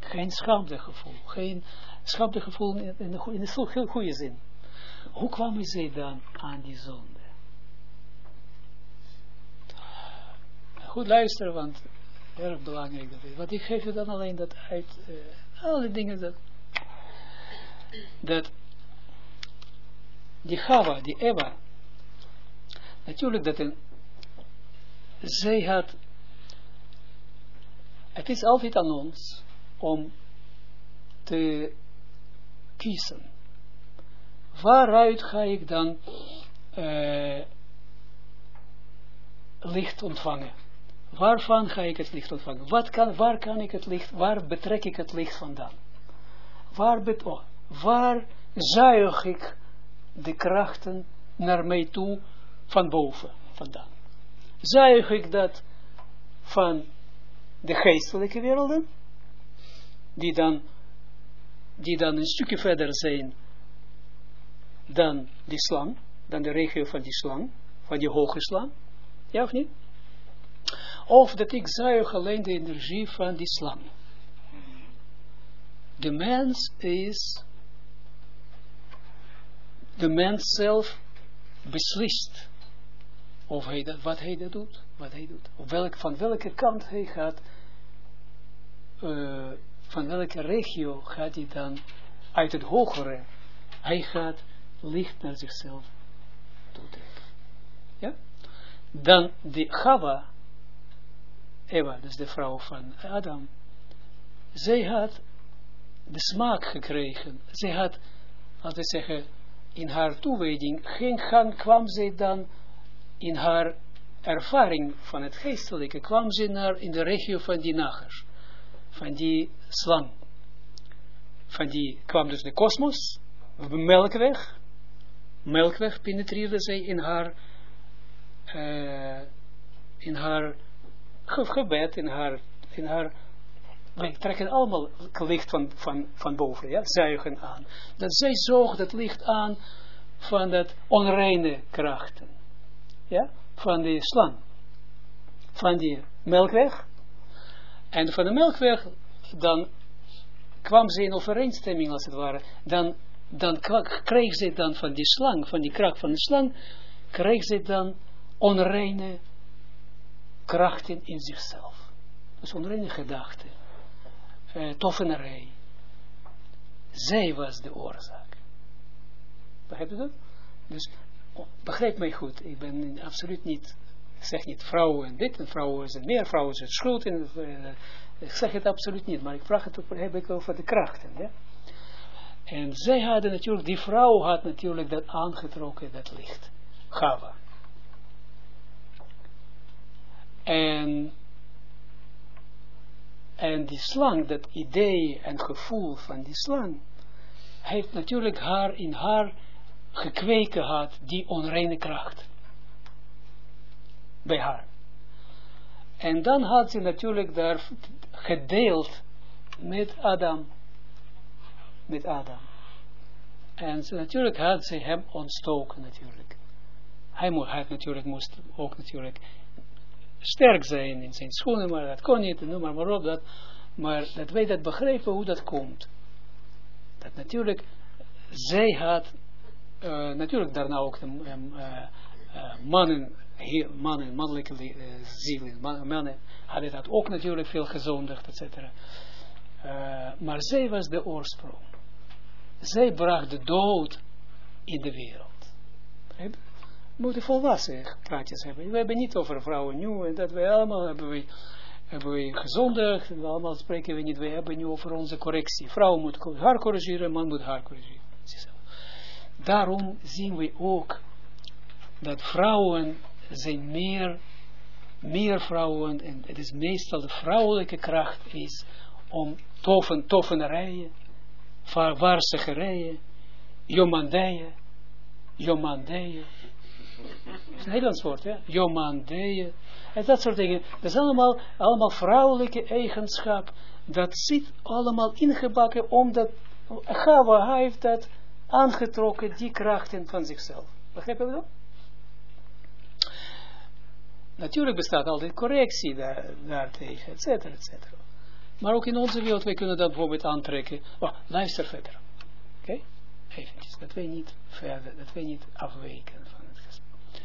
geen schaamtegevoel, geen schaamtegevoel in, in, de, in de goede zin. Hoe kwamen zij dan aan die zonde? Goed luisteren, want erg belangrijk dat is. Want ik geef je dan alleen dat uit, uh, alle dingen dat, dat die Chava, die Eva, natuurlijk dat een, zij had, het is altijd aan ons om te kiezen. Waaruit ga ik dan uh, licht ontvangen? Waarvan ga ik het licht ontvangen? Wat kan, waar kan ik het licht, waar betrek ik het licht vandaan? Waar, oh, waar zuig ik de krachten naar mij toe van boven vandaan. Zuig ik dat van de geestelijke werelden, die dan, die dan een stukje verder zijn dan die slang, dan de regio van die slang, van die hoge slang, ja of niet? Of dat ik zuig alleen de energie van die slang. De mens is, de mens zelf beslist of hij dat, wat hij dat doet, wat hij doet. Welk, van welke kant hij gaat, uh, van welke regio gaat hij dan uit het hogere. Hij gaat licht naar zichzelf toetrekken. Ja? Dan die Chava, Eva, dus de vrouw van Adam, zij had de smaak gekregen. Zij had, als we zeggen, in haar toewijding, geen gang kwam zij dan in haar ervaring van het geestelijke, kwam ze naar in de regio van die nagers, van die slang. Van die kwam dus de kosmos, melkweg, melkweg penetreerde zij in haar, uh, in haar gebed, in haar, in haar, wij trekken allemaal licht van, van, van boven, ja, zuigen aan. Dat zij zoog dat licht aan van dat onreine krachten ja, van die slang, van die melkweg. En van de melkweg, dan kwam ze in overeenstemming als het ware, dan, dan kreeg ze dan van die slang, van die kracht van de slang, kreeg ze dan onreine krachten in zichzelf. Dus onreine gedachten, uh, toffenerij. Zij was de oorzaak. Begrijp je dat? Dus begrijp mij goed, ik ben absoluut niet, zeg niet vrouwen en dit, en vrouwen zijn meer, vrouwen zijn schuld, en, uh, ik zeg het absoluut niet, maar ik vraag het over, heb ik over de krachten. En zij hadden natuurlijk, die vrouw had natuurlijk dat aangetrokken, dat licht, Gava. En, en die slang, dat idee en gevoel van die slang, heeft natuurlijk haar in haar gekweken had, die onreine kracht. Bij haar. En dan had ze natuurlijk daar gedeeld met Adam. Met Adam. En natuurlijk had ze hem ontstoken natuurlijk. Hij, moest, hij natuurlijk moest ook natuurlijk sterk zijn in zijn schoenen, maar dat kon niet, noem maar, op. Dat, maar dat wij dat begrepen hoe dat komt. Dat natuurlijk, zij had uh, natuurlijk daarna ook de uh, uh, mannen, heel, mannen, mannelijke zielen, mannen hadden dat ook natuurlijk veel gezondigd, etc. maar zij was de oorsprong. Zij bracht de dood in de wereld. We moeten volwassen praatjes hebben. We hebben niet over vrouwen nu, en dat wij allemaal hebben we, hebben we gezondigd, en allemaal spreken we niet, we hebben nu over onze correctie. Vrouw moet haar corrigeren, man moet haar corrigeren daarom zien we ook dat vrouwen zijn meer, meer vrouwen, en het is meestal de vrouwelijke kracht is om toffen, toffenerijen, waarzegerijen, jomandeien, jomandeien, dat is een Nederlands woord, hè? Jomandeien. En dat soort dingen. Dat is allemaal, allemaal vrouwelijke eigenschap. Dat zit allemaal ingebakken omdat hij heeft dat aangetrokken die krachten van zichzelf. Begrijp je dat? Natuurlijk bestaat altijd correctie daar, daartegen, et cetera, et cetera. Maar ook in onze wereld, wij kunnen dat bijvoorbeeld aantrekken. Oh, luister verder. Oké? Okay? Eventjes, dat wij niet verder, dat wij niet afweken van het gesprek.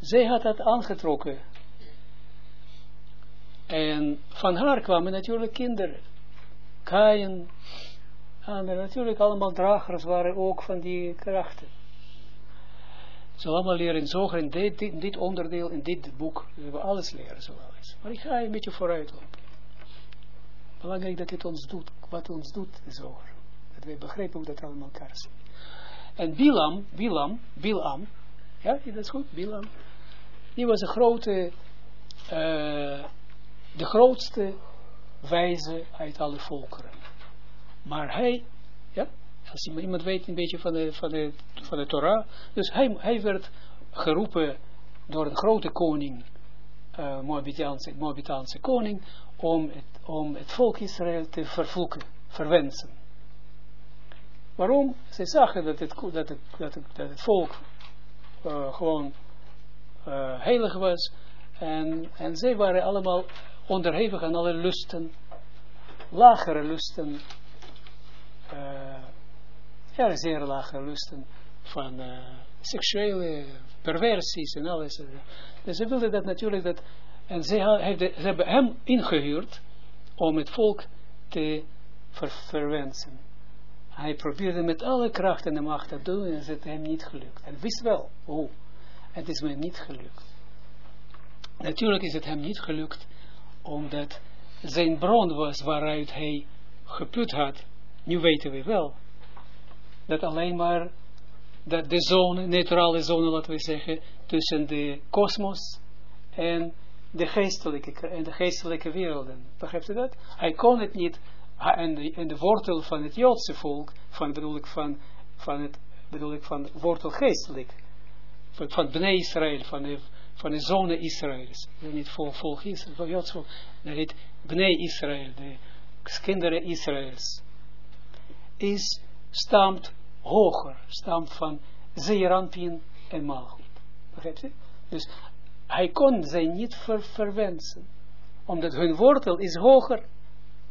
Zij had dat aangetrokken. En van haar kwamen natuurlijk kinderen. Kain, en natuurlijk allemaal dragers waren ook van die krachten. Zo allemaal leren zoger in dit, dit, dit, onderdeel, in dit boek, we hebben alles leren zoals. Maar ik ga een beetje vooruit lopen. Belangrijk dat het ons doet, wat ons doet, zoger. Dat wij begrijpen hoe dat allemaal elkaar zit. En Bilam, Bilam, Bilam, ja, dat is goed, Bilam. Die was een grote, uh, de grootste wijze uit alle volkeren. Maar hij, als iemand weet een beetje van de, van de, van de Torah, dus hij, hij werd geroepen door een grote koning, uh, Moabitaanse, koning, om het, om het volk Israël te vervloeken, verwensen. Waarom? Ze zagen dat het, dat het, dat het, dat het volk uh, gewoon uh, heilig was. En, en zij waren allemaal onderhevig aan alle lusten, lagere lusten, ja, zeer lagere lusten van uh, seksuele perversies en alles. Dus ze wilden dat natuurlijk, dat, en ze, hebben, ze hebben hem ingehuurd om het volk te ver, verwensen. Hij probeerde met alle kracht en de macht te doen en het is hem niet gelukt. En wist wel hoe. Het is me niet gelukt. Natuurlijk is het hem niet gelukt, omdat zijn bron was waaruit hij geput had. Nu weten we wel, dat alleen maar dat de zone, neutrale zone, laten we zeggen, tussen de kosmos en de geestelijke, en de geestelijke werelden. Begrijpt u dat? Hij kon het niet, en de, en de wortel van het Joodse volk, van bedoel ik van, van het, bedoel ik van wortel geestelijk, van, van Bnei Israël, van de, van de zone Israëls, niet vol, volk Israël, van Joods volk, dat heet Bnei Israël, de kinderen Israëls, is, stamt hoger, stamt van Zeerampien en Malchut. Begrijpt u? Dus hij kon zij niet ver, verwensen. Omdat hun wortel is hoger.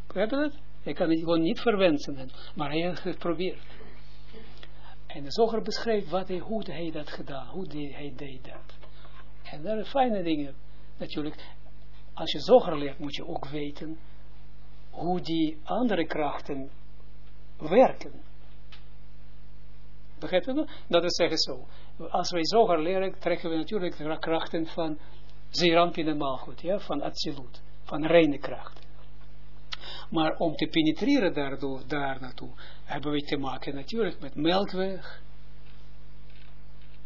Begrijp je dat? Hij kan het gewoon niet verwensen. Maar hij heeft geprobeerd. En de zoger beschrijft wat hij, hoe hij dat gedaan. Hoe hij deed dat. En dat zijn fijne dingen. Natuurlijk, als je zoger leert, moet je ook weten hoe die andere krachten werken. Begrijp je dat? Dat is zeggen zo. Als wij zoger leren, trekken we natuurlijk de krachten van Zerampin en Malchut, ja, van Atsilut, van reine krachten. Maar om te penetreren daardoor, daar naartoe, hebben we te maken natuurlijk met melkweg.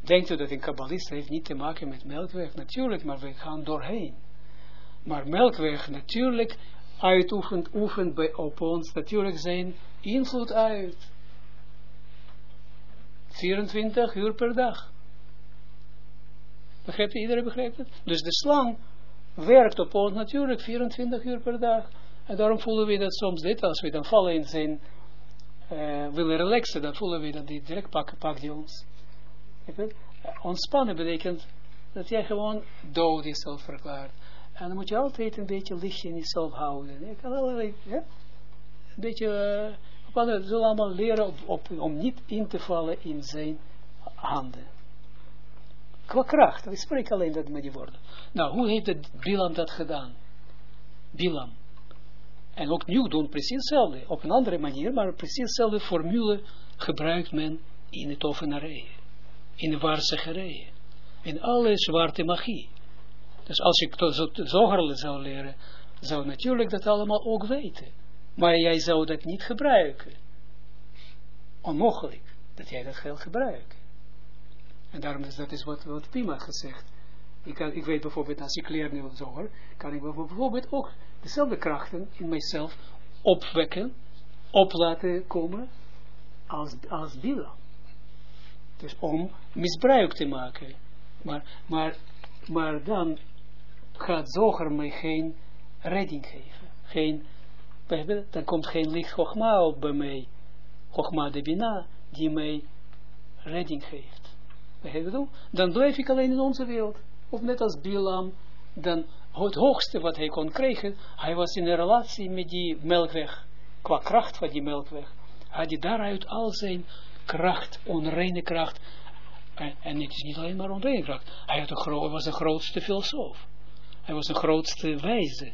Denkt u dat een kabbalist heeft niet te maken met melkweg? Natuurlijk, maar we gaan doorheen. Maar melkweg natuurlijk uitoefent oefent bij op ons natuurlijk zijn invloed uit. 24 uur per dag. Begrijpt iedereen begrijpt het? Dus de slang werkt op ons natuurlijk 24 uur per dag. En daarom voelen we dat soms dit, als we dan vallen in zijn, uh, willen relaxen, dan voelen we dat die direct pakken, pakt die ons. Ontspannen betekent dat jij gewoon dood jezelf verklaart. En dan moet je altijd een beetje lichtje in jezelf houden. Je kan allerlei, ja? een beetje... we zullen allemaal leren op, op, om niet in te vallen in zijn handen. Qua kracht, ik spreek alleen dat met die woorden. Nou, hoe heeft het Bilam dat gedaan? Bilam. En ook nu doen precies hetzelfde. Op een andere manier, maar precies dezelfde formule gebruikt men in het offenarij. In de waarzeggerij. In alle zwarte magie. Dus als ik zoger zou leren, zou natuurlijk dat allemaal ook weten. Maar jij zou dat niet gebruiken. Onmogelijk dat jij dat geld gebruikt. En daarom is dat is wat, wat Pima gezegd. Ik, ik weet bijvoorbeeld, als ik leer nu zo hoor, kan ik bijvoorbeeld ook dezelfde krachten in mijzelf opwekken, op laten komen als, als Bila. Dus om misbruik te maken. Maar, maar, maar dan gaat Zoger mij geen redding geven. Geen dan komt geen licht Chogma op bij mij, Chogma de Bina, die mij redding geeft. Dan blijf ik alleen in onze wereld. Of net als Bilam, dan het hoogste wat hij kon krijgen, hij was in een relatie met die melkweg, qua kracht van die melkweg, had hij daaruit al zijn kracht, onreine kracht, en, en het is niet alleen maar onreine kracht, hij, had een was de grootste filosoof, hij was de grootste wijze,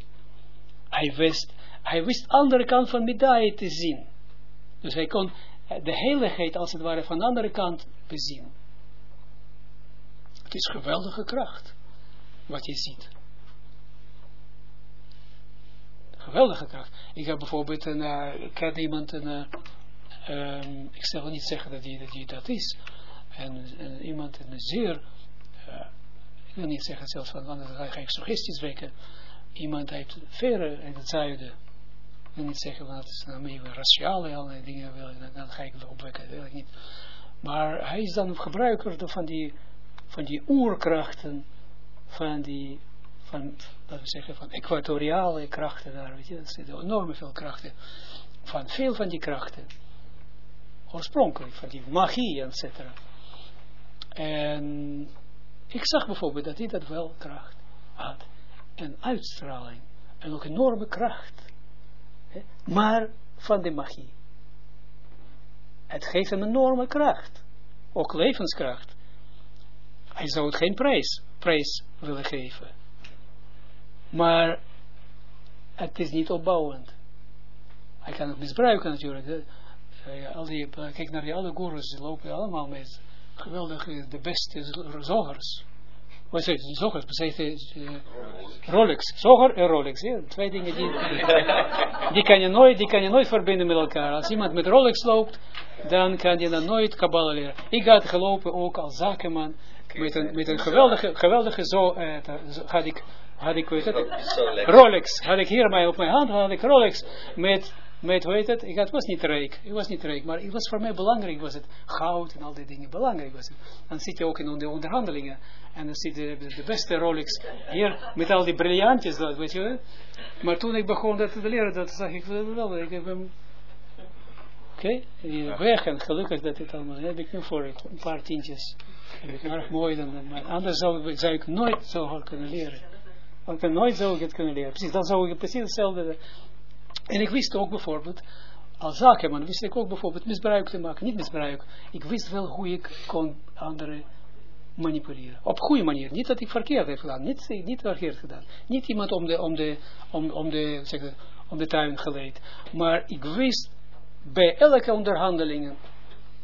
hij wist hij wist de andere kant van medaille te zien. Dus hij kon de heiligheid als het ware van de andere kant bezien. Het is geweldige kracht, wat je ziet. Geweldige kracht. Ik heb bijvoorbeeld een, uh, ik iemand, een, uh, um, ik zal niet zeggen dat hij dat, is, en, iemand een zeer, uh, ik wil niet zeggen zelfs van, dan ga ik suggesties wekken, iemand uit verre in het zuiden, wil niet zeggen, want het is nou meer raciale allerlei dingen, wil, dan, dan ga ik het opwekken, wil ik niet. Maar hij is dan een gebruiker van die, van die oerkrachten, van die, van, laten we zeggen, van equatoriale krachten daar, weet je, er zitten enorm veel krachten, van veel van die krachten. oorspronkelijk, van die magie, etc. En ik zag bijvoorbeeld dat hij dat wel kracht had. En uitstraling. En ook enorme kracht. Maar van de magie. Het geeft hem enorme kracht. Ook levenskracht. Hij zou het geen prijs, prijs willen geven. Maar het is niet opbouwend. Hij kan het misbruiken natuurlijk. Al die, kijk naar die alle gurus, die lopen allemaal met geweldige, de beste zogers. Wat zeg je, zogers? Zeg je, Rolex. Zoger en Rolex. Ja, twee dingen die, die, kan je nooit, die kan je nooit verbinden met elkaar. Als iemand met Rolex loopt, dan kan je dan nooit Kabbalah leren. Ik had gelopen ook als zakenman met een, met een geweldige, geweldige zo, uh, had ik, had ik, weet het, Rolex, had ik hier mij op mijn hand, had ik Rolex met met, hoe heet het, ik had, was niet rijk, ik was niet rijk, maar het was voor mij belangrijk, was het goud en al die dingen, belangrijk was het. Dan zit je ook in de onderhandelingen, en dan zit de, beste Rolex hier, met al die briljantjes, dat, weet je wel. Maar toen ik begon dat te leren, dat zag ik wel, ik heb hem, oké, okay, weg, en gelukkig dat dit allemaal, heb ik nu voor een paar tientjes, heb ik erg mooi, dan, maar anders zou, zou ik nooit zo hard kunnen leren. Want nooit zou ik het kunnen leren. Precies, dan zou ik precies hetzelfde en ik wist ook bijvoorbeeld, als zakenman wist ik ook bijvoorbeeld misbruik te maken. Niet misbruik. Ik wist wel hoe ik kon anderen manipuleren. Op goede manier. Niet dat ik verkeerd heb gedaan. Niet, niet verkeerd gedaan. Niet iemand om de, om de, om, om de, zeg om de tuin geleid. Maar ik wist bij elke onderhandelingen,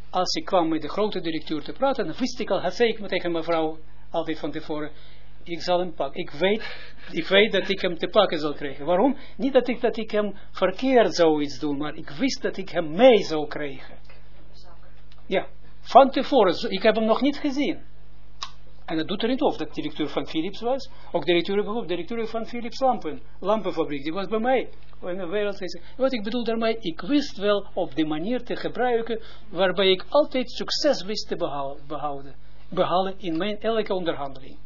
als ik kwam met de grote directeur te praten, dan wist ik al, had ik tegen mijn vrouw altijd van tevoren, ik zal hem pakken. Ik weet, ik weet dat ik hem te pakken zal krijgen. Waarom? Niet dat ik, dat ik hem verkeerd zou iets doen, maar ik wist dat ik hem mee zou krijgen. Ja, van tevoren. Ik heb hem nog niet gezien. En dat doet er niet of dat directeur van Philips was. Ook directeur, directeur van Philips Lampen, lampenfabriek, die was bij mij. In de wereld, wat ik bedoel daarmee, ik wist wel op de manier te gebruiken, waarbij ik altijd succes wist te behouden, behalen in mijn elke onderhandeling.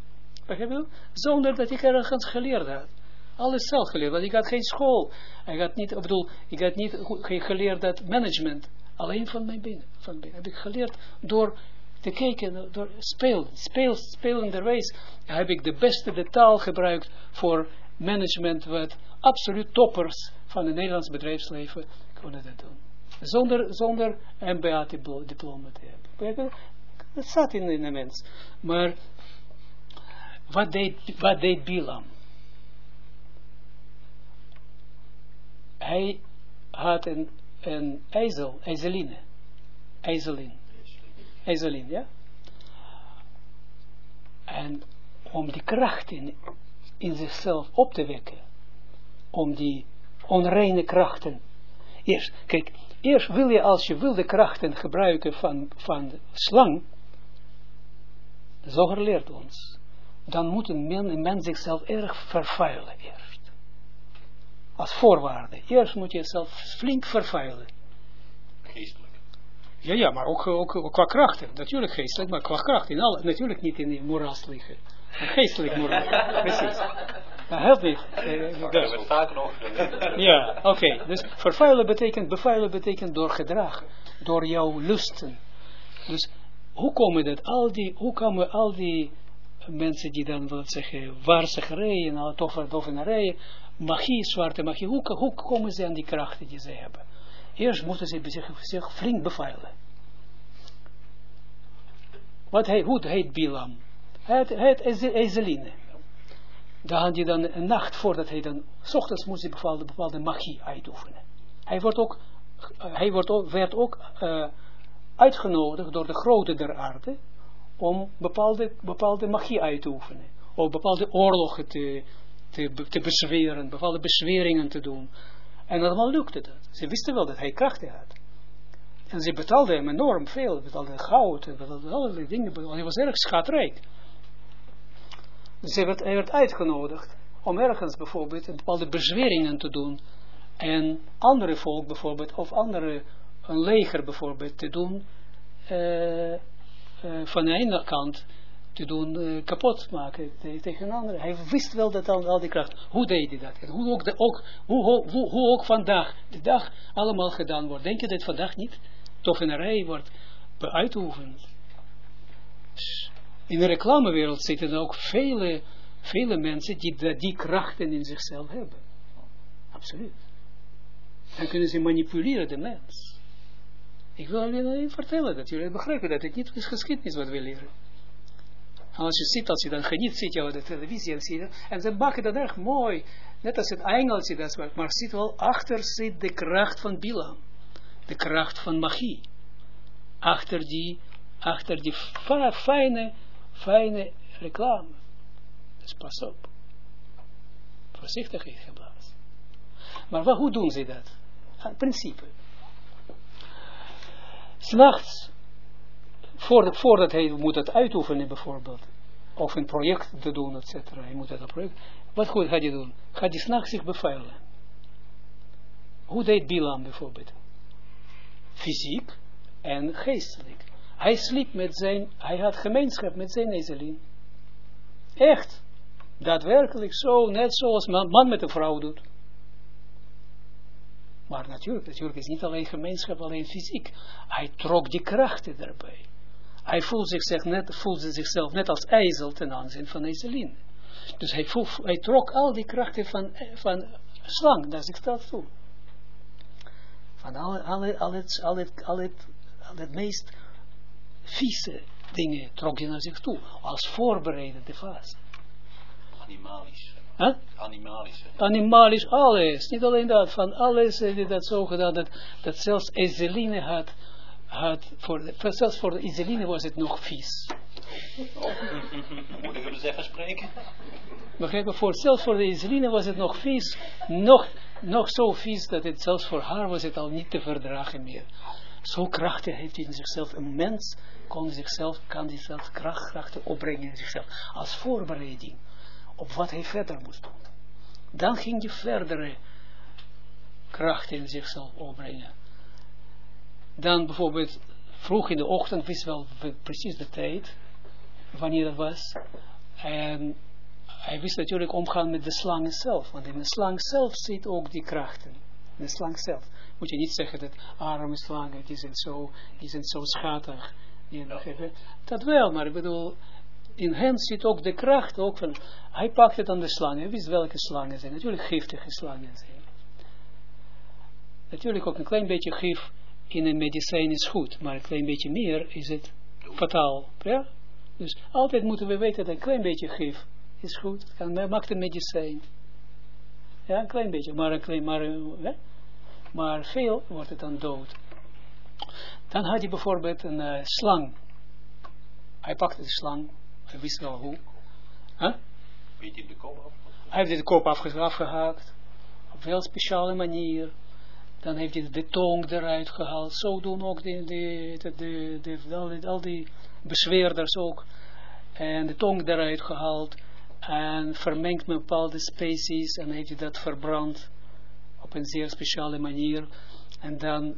Begrijp Zonder dat ik ergens geleerd had. Alles zelf geleerd, want ik had geen school. Ik had niet, ik bedoel, ik had niet geleerd dat management. Alleen van mijn binnen. Van binnen. Heb ik geleerd door te kijken, door spelen, speel, spelenderwijs heb ik de beste de taal gebruikt voor management, wat absoluut toppers van het Nederlands bedrijfsleven konden dat doen. Zonder, zonder MBA-diploma te hebben. Dat zat in de mens. Maar wat deed, wat deed Bilam? Hij had een, een ijzel, ijzeline. IJzelin. IJzelin, ja? En om die kracht in, in zichzelf op te wekken. Om die onreine krachten. Eerst, kijk, eerst wil je als je wil de krachten gebruiken van, van slang. Zoger leert ons dan moet een mens, een mens zichzelf erg vervuilen eerst. Als voorwaarde. Eerst moet je jezelf flink vervuilen. Geestelijk. Ja, ja, maar ook, ook, qua krachten. Natuurlijk geestelijk, maar qua kracht. In alle, natuurlijk niet in die moraal liggen. geestelijk moraal. Precies. Dat helpt niet. Ja, oké. Dus vervuilen betekent, bevuilen betekent door gedrag. Door jouw lusten. Dus hoe komen dat? Al die, hoe komen al die mensen die dan, wat zeggen, waarzegerijen, nou, tovenarijen, magie, zwarte magie, hoe, hoe komen ze aan die krachten die ze hebben? Eerst moeten ze zich, flink bevuilen. Wat heet, hoe heet Bilam? Het heet Ezeline. Dan had hij dan een nacht voordat hij dan, s ochtends moest hij bepaalde, bepaalde magie uitoefenen. Hij, wordt ook, hij wordt ook, werd ook uh, uitgenodigd door de grote der aarde, om bepaalde, bepaalde magie uit te oefenen. Of bepaalde oorlogen te, te, te bezweren, bepaalde bezweringen te doen. En allemaal lukte dat. Ze wisten wel dat hij krachten had. En ze betaalden hem enorm veel. Betaalden goud, betaalden allerlei dingen. Hij was erg schatrijk. Dus hij werd, hij werd uitgenodigd om ergens bijvoorbeeld bepaalde bezweringen te doen. En andere volk bijvoorbeeld, of andere, een leger bijvoorbeeld te doen. Uh, uh, van de ene kant te doen uh, kapot maken tegen een andere. Hij wist wel dat al, al die kracht. Hoe deed hij dat? hoe ook, de, ook, hoe, hoe, hoe, ook vandaag, de dag allemaal gedaan wordt. Denk je dat vandaag niet? tovenarij wordt uitgeoefend. In de reclamewereld zitten ook vele, vele mensen die die krachten in zichzelf hebben. Absoluut. Dan kunnen ze manipuleren de mens. Ik wil alleen vertellen dat jullie begrijpen dat het niet is geschiedenis wat we leren. En als je ziet, als je dan geniet, ziet je op de televisie en zie en ze maken dat erg mooi, net als het Engeltje dat maakt, maar ziet wel, achter zit de kracht van Bilam, de kracht van magie, achter die, achter die fijne, fijne reclame. Dus pas op. Voorzichtig geblazen. Maar wat, hoe doen ze dat? Het principe. S'nachts voordat hij moet het uitoefenen bijvoorbeeld, of een project te doen, et cetera, hij moet het project, wat goed gaat hij doen? Gaat hij s'nachts zich bevuilen? Hoe deed Bilam bijvoorbeeld? Fysiek en geestelijk. Hij sliep met zijn, hij had gemeenschap met zijn ezelin. Echt. Daadwerkelijk zo, net zoals man, man met een vrouw doet. Maar natuurlijk, natuurlijk is niet alleen gemeenschap, alleen fysiek. Hij trok die krachten erbij. Hij voelt zichzelf net, voelt zichzelf net als ijzel ten aanzien van ezelin. Dus hij, hij trok al die krachten van, van slang naar zichzelf toe. Van al, al, het, al, al, het, het, het meest vieze dingen trok hij naar zich toe. Als voorbereidende fase. Animalisch. Huh? Animalisch. Animalisch, alles. Niet alleen dat, van alles heeft dat zo gedaan, dat, dat zelfs ezeline had had, voor de, zelfs voor de Iseline was het nog vies. Moet ik hem eens even spreken? Begrijp je, voor, zelfs voor de Iseline was het nog vies, nog, nog zo vies dat het zelfs voor haar was het al niet te verdragen meer. Zo krachtig heeft hij in zichzelf, een mens kon zichzelf, kan zichzelf kracht, krachten opbrengen in zichzelf, als voorbereiding op wat hij verder moest doen. Dan ging hij verdere krachten in zichzelf opbrengen dan bijvoorbeeld vroeg in de ochtend, wist wel precies de tijd, wanneer dat was. En hij wist natuurlijk omgaan met de slang zelf, want in de slang zelf zit ook die krachten. In de slang zelf. Moet je niet zeggen dat arme slangen, die zijn zo, die zijn zo schattig. Dat wel, maar ik bedoel, in hen zit ook de kracht ook van, hij pakte dan de slangen, hij wist welke slangen zijn, natuurlijk giftige slangen zijn. Natuurlijk ook een klein beetje gif in een medicijn is goed, maar een klein beetje meer is het fataal. Ja? Dus altijd moeten we weten dat een klein beetje gif is goed. Het kan, maakt een medicijn. Ja, een klein beetje, maar, een klein, maar, hè? maar veel wordt het dan dood. Dan had hij bijvoorbeeld een uh, slang. Hij pakte de slang, hij wist wel hoe. Huh? de kop Hij heeft de kop afgehaakt. Op een heel speciale manier dan heeft hij de tong eruit gehaald. Zo doen ook de, de, de, de, al die bezweerders ook. En de tong eruit gehaald. En vermengt met bepaalde species. En heeft hij dat verbrand. Op een zeer speciale manier. En dan,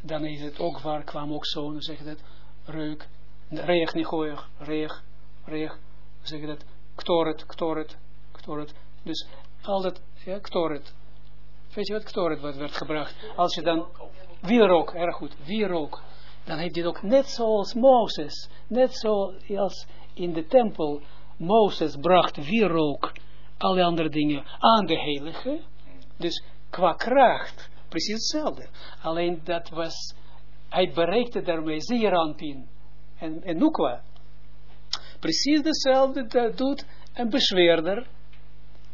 dan is het ook waar, kwam ook zo, hoe zeg je dat, reuk, reeg niet gooier, reeg, reeg, hoe zeg je dat, ktoret, ktoret, ktoret. Dus al dat, ja, ktoret, Weet je wat ktoret wat werd gebracht? Als je dan, wierook, erg goed, wierook. Dan heeft hij ook net zoals Mozes, net zoals in de tempel, Mozes bracht wierook, alle andere dingen aan de heilige. Dus qua kracht, precies hetzelfde. Alleen dat was, hij bereikte daarmee zeer aanpien. En, en Nukwa. Precies hetzelfde dat doet een bezweerder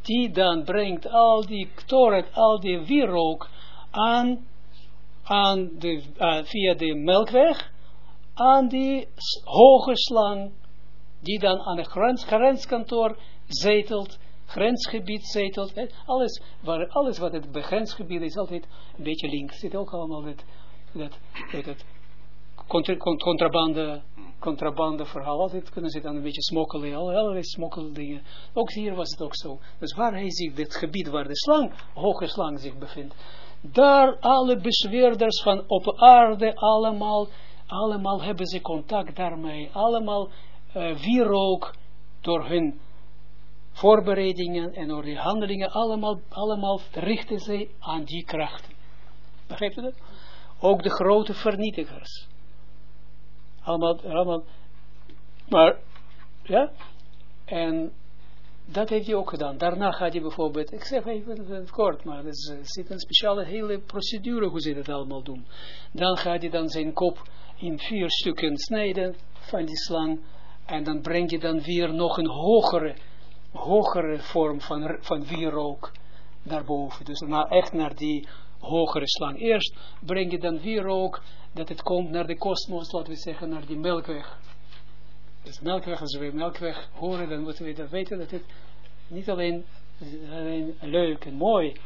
die dan brengt al die ktoret, al die wierook aan, aan de, uh, via de melkweg, aan die hoge slang, die dan aan het grens, grenskantoor zetelt, grensgebied zetelt, alles, waar, alles wat het grensgebied is, altijd een beetje links, zit ook allemaal dat, dat, dat, dat contrabande contrabande verhaal. Altijd kunnen ze dan een beetje smokkelen, allerlei smokkeldingen. Ook hier was het ook zo. Dus waar hij zich, dit gebied waar de slang, hoge slang zich bevindt, daar alle bezweerders van op aarde, allemaal, allemaal hebben ze contact daarmee. Allemaal uh, wierook door hun voorbereidingen en door die handelingen, allemaal, allemaal richten ze aan die krachten. Begrijpt u dat? Ook de grote vernietigers. Allemaal, allemaal, maar, ja, en dat heeft hij ook gedaan. Daarna gaat hij bijvoorbeeld, ik zeg even kort, maar er zit een speciale hele procedure hoe ze dat allemaal doen. Dan gaat hij dan zijn kop in vier stukken snijden van die slang. En dan breng je dan weer nog een hogere, hogere vorm van, van wierook naar boven. Dus maar echt naar die hogere slang. Eerst breng je dan wierook, dat het komt naar de kosmos, laten we zeggen, naar die melkweg. Dus melkweg, als we melkweg horen, dan moeten we dat weten, dat het niet alleen, alleen leuk en mooi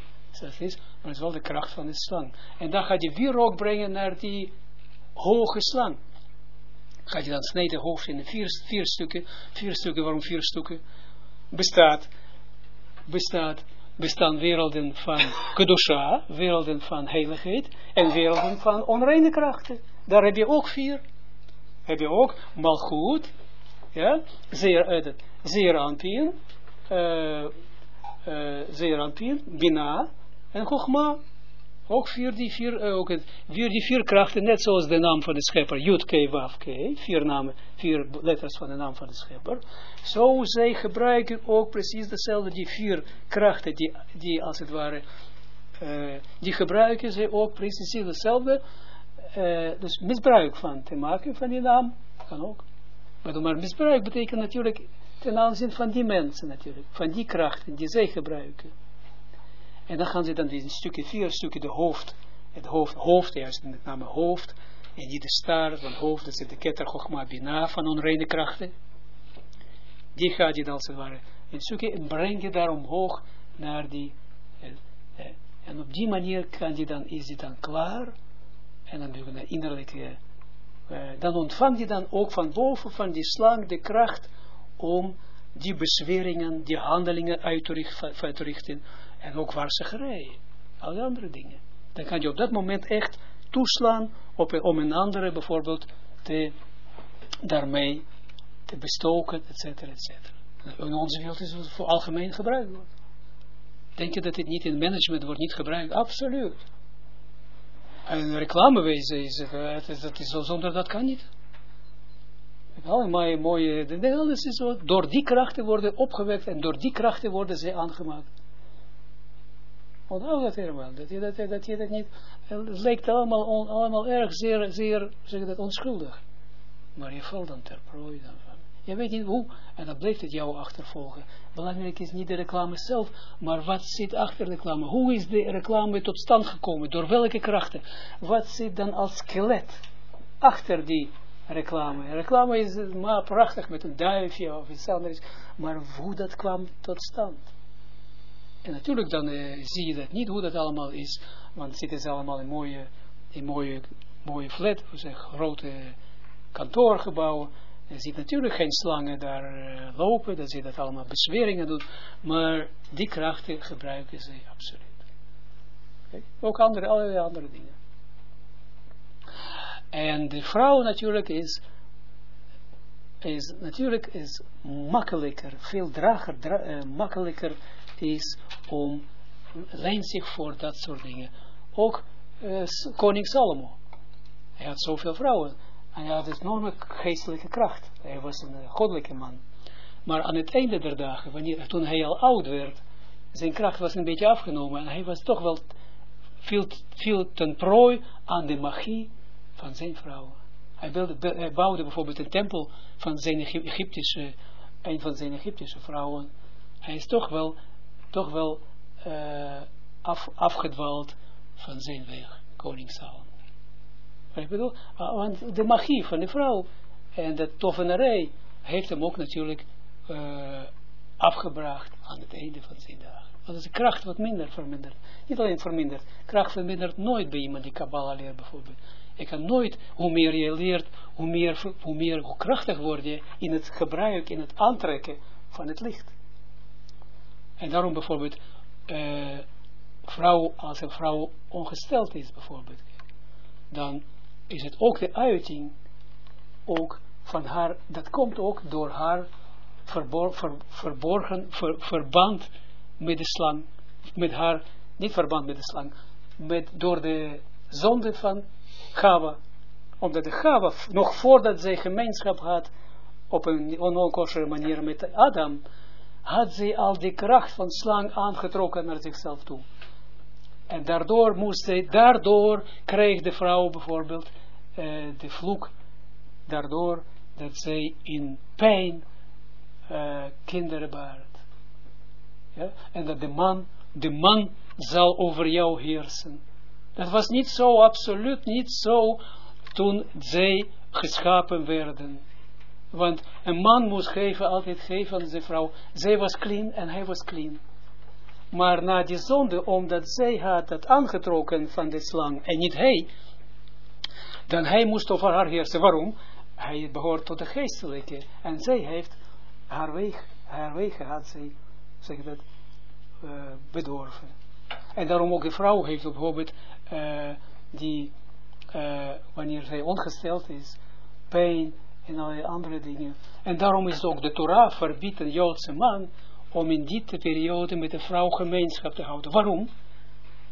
is, maar het is wel de kracht van de slang. En dan gaat je wierook brengen naar die hoge slang. Gaat je dan snijden hoofd in vier, vier stukken, vier stukken, waarom vier stukken? Bestaat, bestaat, bestaan werelden van kedusha, werelden van heiligheid, en werelden van onreine krachten. Daar heb je ook vier. Heb je ook malgoed, ja, zeer, uh, zeer aanpien, uh, uh, zeer aanpien, bina, en chogma. Ook vier die vier, uh, ook het, vier die vier krachten, net zoals de naam van de schepper, Yud, K, K, vier namen, vier letters van de naam van de schepper. Zo zij gebruiken ook precies dezelfde, die vier krachten, die, die als het ware, uh, die gebruiken zij ook precies dezelfde, uh, dus misbruik van te maken van die naam, kan ook. Maar misbruik betekent natuurlijk ten aanzien van die mensen natuurlijk, van die krachten die zij gebruiken. En dan gaan ze dan die stukken, vier stukken de hoofd, het hoofd, hoofd eerst met name hoofd, en niet de staart, van hoofd, dat is de ketter Chochma Bina van onreine krachten. Die gaat je dan als het ware in stukken en breng je daar omhoog naar die, eh, eh, en op die manier kan die dan, is die dan klaar, en dan doe je een innerlijke, uh, dan ontvang je dan ook van boven van die slang de kracht om die bezweringen, die handelingen uit te richten, en ook waarzeggerij. Al die andere dingen. Dan kan je op dat moment echt toeslaan op, om een andere bijvoorbeeld te, daarmee te bestoken, et cetera, et cetera. In onze wereld is het voor algemeen gebruikt wordt. Denk je dat dit niet in management wordt niet gebruikt? Absoluut. En reclamewezen is het, is, dat is zo zonder dat kan niet. Allemaal mooie, alles is zo, door die krachten worden opgewekt en door die krachten worden ze aangemaakt. Onthoud dat helemaal, dat je dat, niet, het lijkt allemaal, allemaal erg zeer, zeer, zeg dat, onschuldig. Maar je valt dan ter prooi dan van. Je weet niet hoe, en dan blijft het jou achtervolgen. Belangrijk is niet de reclame zelf, maar wat zit achter de reclame. Hoe is de reclame tot stand gekomen, door welke krachten. Wat zit dan als skelet achter die reclame. Reclame is maar prachtig met een duifje of iets anders, maar hoe dat kwam tot stand. En natuurlijk dan uh, zie je dat niet hoe dat allemaal is, want zitten ze allemaal in mooie, in mooie, mooie flat, zeg, grote kantoorgebouwen. Je ziet natuurlijk geen slangen daar uh, lopen, dat ze dat allemaal bezweringen doen, maar die krachten gebruiken ze absoluut. Okay? Ook andere, allerlei andere dingen. En de vrouw natuurlijk is, is natuurlijk is makkelijker, veel drager, dra uh, makkelijker is om, leent zich voor dat soort dingen. Ook uh, koning Salomo. Hij had zoveel vrouwen. En hij had enorme geestelijke kracht. Hij was een uh, goddelijke man. Maar aan het einde der dagen, wanneer, toen hij al oud werd, zijn kracht was een beetje afgenomen. En hij was toch wel veel, veel ten prooi aan de magie van zijn vrouw. Hij, wilde, hij bouwde bijvoorbeeld een tempel van zijn Egyptische, een van zijn Egyptische vrouwen. Hij is toch wel toch wel uh, af, afgedwaald van zijn weg, koning Saul. Ik bedoel, ah, want de magie van de vrouw en de tovenarij heeft hem ook natuurlijk uh, afgebracht aan het einde van zijn dagen. Want de kracht wat minder verminderd. Niet alleen verminderd, kracht vermindert nooit bij iemand die Kabbalah leert bijvoorbeeld. Je kan nooit, hoe meer je leert, hoe meer, hoe meer krachtig word je in het gebruik, in het aantrekken van het licht. En daarom bijvoorbeeld, uh, vrouw, als een vrouw ongesteld is bijvoorbeeld, dan is het ook de uiting ook van haar, dat komt ook door haar verbor, ver, verborgen ver, verband met de slang, met haar, niet verband met de slang, met, door de zonde van Gava. Omdat de Gava, nog voordat zij gemeenschap had, op een onkoshere manier met Adam, had zij al die kracht van slang aangetrokken naar zichzelf toe. En daardoor moest zij, daardoor kreeg de vrouw bijvoorbeeld uh, de vloek, daardoor dat zij in pijn uh, kinderen baart. Ja? En dat de man, de man zal over jou heersen. Dat was niet zo, absoluut niet zo, toen zij geschapen werden. Want een man moest geven, altijd geven aan zijn vrouw. Zij was clean en hij was clean. Maar na die zonde, omdat zij had dat aangetrokken van de slang en niet hij, dan hij moest over haar heersen. Waarom? Hij behoort tot de geestelijke. En zij heeft haar weg, haar wegen had zij, zeg dat, uh, bedorven. En daarom ook de vrouw heeft bijvoorbeeld, uh, die, uh, wanneer zij ongesteld is, pijn en allerlei andere dingen. En daarom is ook de Torah verbiedt een Joodse man om in die periode met de vrouw gemeenschap te houden. Waarom?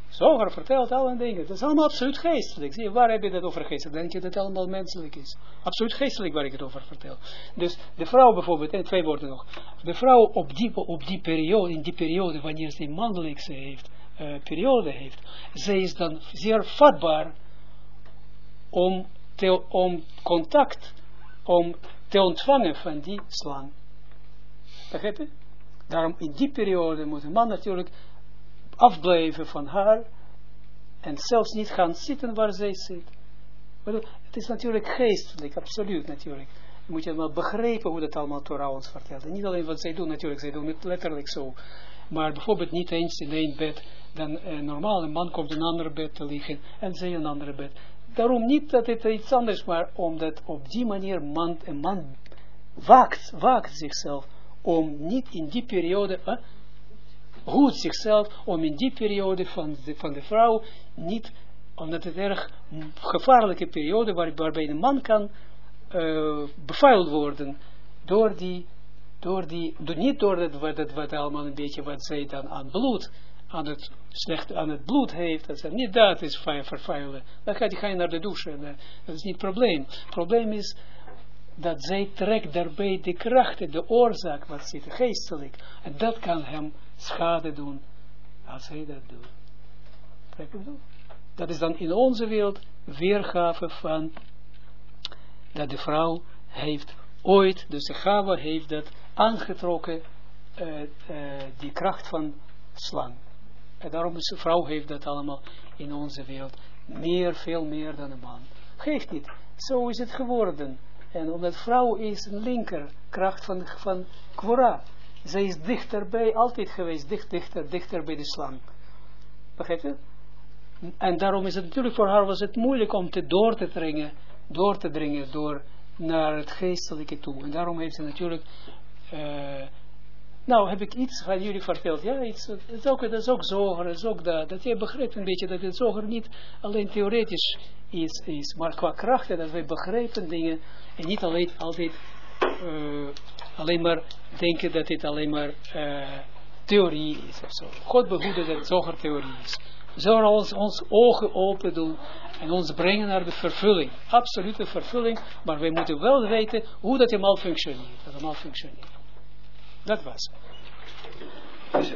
Zoger vertelt alle dingen. Dat is allemaal absoluut geestelijk. Zie waar heb je dat over geestelijk? Denk je dat het allemaal menselijk is? Absoluut geestelijk waar ik het over vertel. Dus de vrouw bijvoorbeeld, en twee woorden nog. De vrouw op die, op die periode, in die periode, wanneer ze mannelijkse heeft, uh, periode heeft, zij is dan zeer vatbaar om, te, om contact, om te ontvangen van die slang. Begrijp? Daarom in die periode moet een man natuurlijk afblijven van haar en zelfs niet gaan zitten waar zij zit. Het is natuurlijk geestelijk, absoluut natuurlijk. Je moet je wel begrijpen hoe dat allemaal Torah ons vertelt. En niet alleen wat zij doen, natuurlijk, zij doen het letterlijk zo. Maar bijvoorbeeld niet eens in één bed, dan eh, normaal, een man komt in een ander bed te liggen en zij in een ander bed. Daarom niet dat het iets anders, maar omdat op die manier man, een man waakt, waakt zichzelf om niet in die periode, eh, zichzelf, om in die periode van de, van de vrouw niet, omdat het erg gevaarlijke periode waar, waarbij de man kan uh, bevuild worden door die, door die, door, niet door dat, wat, dat wat allemaal een beetje wat zij dan aan bloed, aan het slecht, aan het bloed heeft, dat ze niet dat is vervuilen, dan ga je, ga je naar de douche, dat is niet het probleem. Het probleem is dat zij trekt daarbij de krachten, de oorzaak wat zit, geestelijk. En dat kan hem schade doen, als hij dat doet. Dat is dan in onze wereld weergave van, dat de vrouw heeft ooit, dus de gave heeft dat aangetrokken, uh, die kracht van slang. En daarom is vrouw heeft dat allemaal in onze wereld meer, veel meer dan een man. Geeft niet. Zo is het geworden. En omdat vrouw is een linkerkracht van, van Kvora. Zij is dichterbij, altijd geweest, dicht, dichter, dichter bij de slang. Begrijp je? En daarom is het natuurlijk voor haar was het moeilijk om te door te dringen, door te dringen door naar het geestelijke toe. En daarom heeft ze natuurlijk, uh, nou heb ik iets van jullie verteld, ja, iets, het is ook, dat is ook zoger, is ook dat, dat je begrijpt een beetje dat het zoger niet alleen theoretisch is, is maar qua krachten, dat wij begrijpen dingen en niet alleen altijd uh, alleen maar denken dat dit alleen maar uh, theorie is of zo. God behoede dat het zoger theorie is. Zullen ons, ons ogen open doen en ons brengen naar de vervulling. Absolute vervulling, maar wij moeten wel weten hoe dat helemaal functioneert. Dat helemaal functioneert. Dat was het.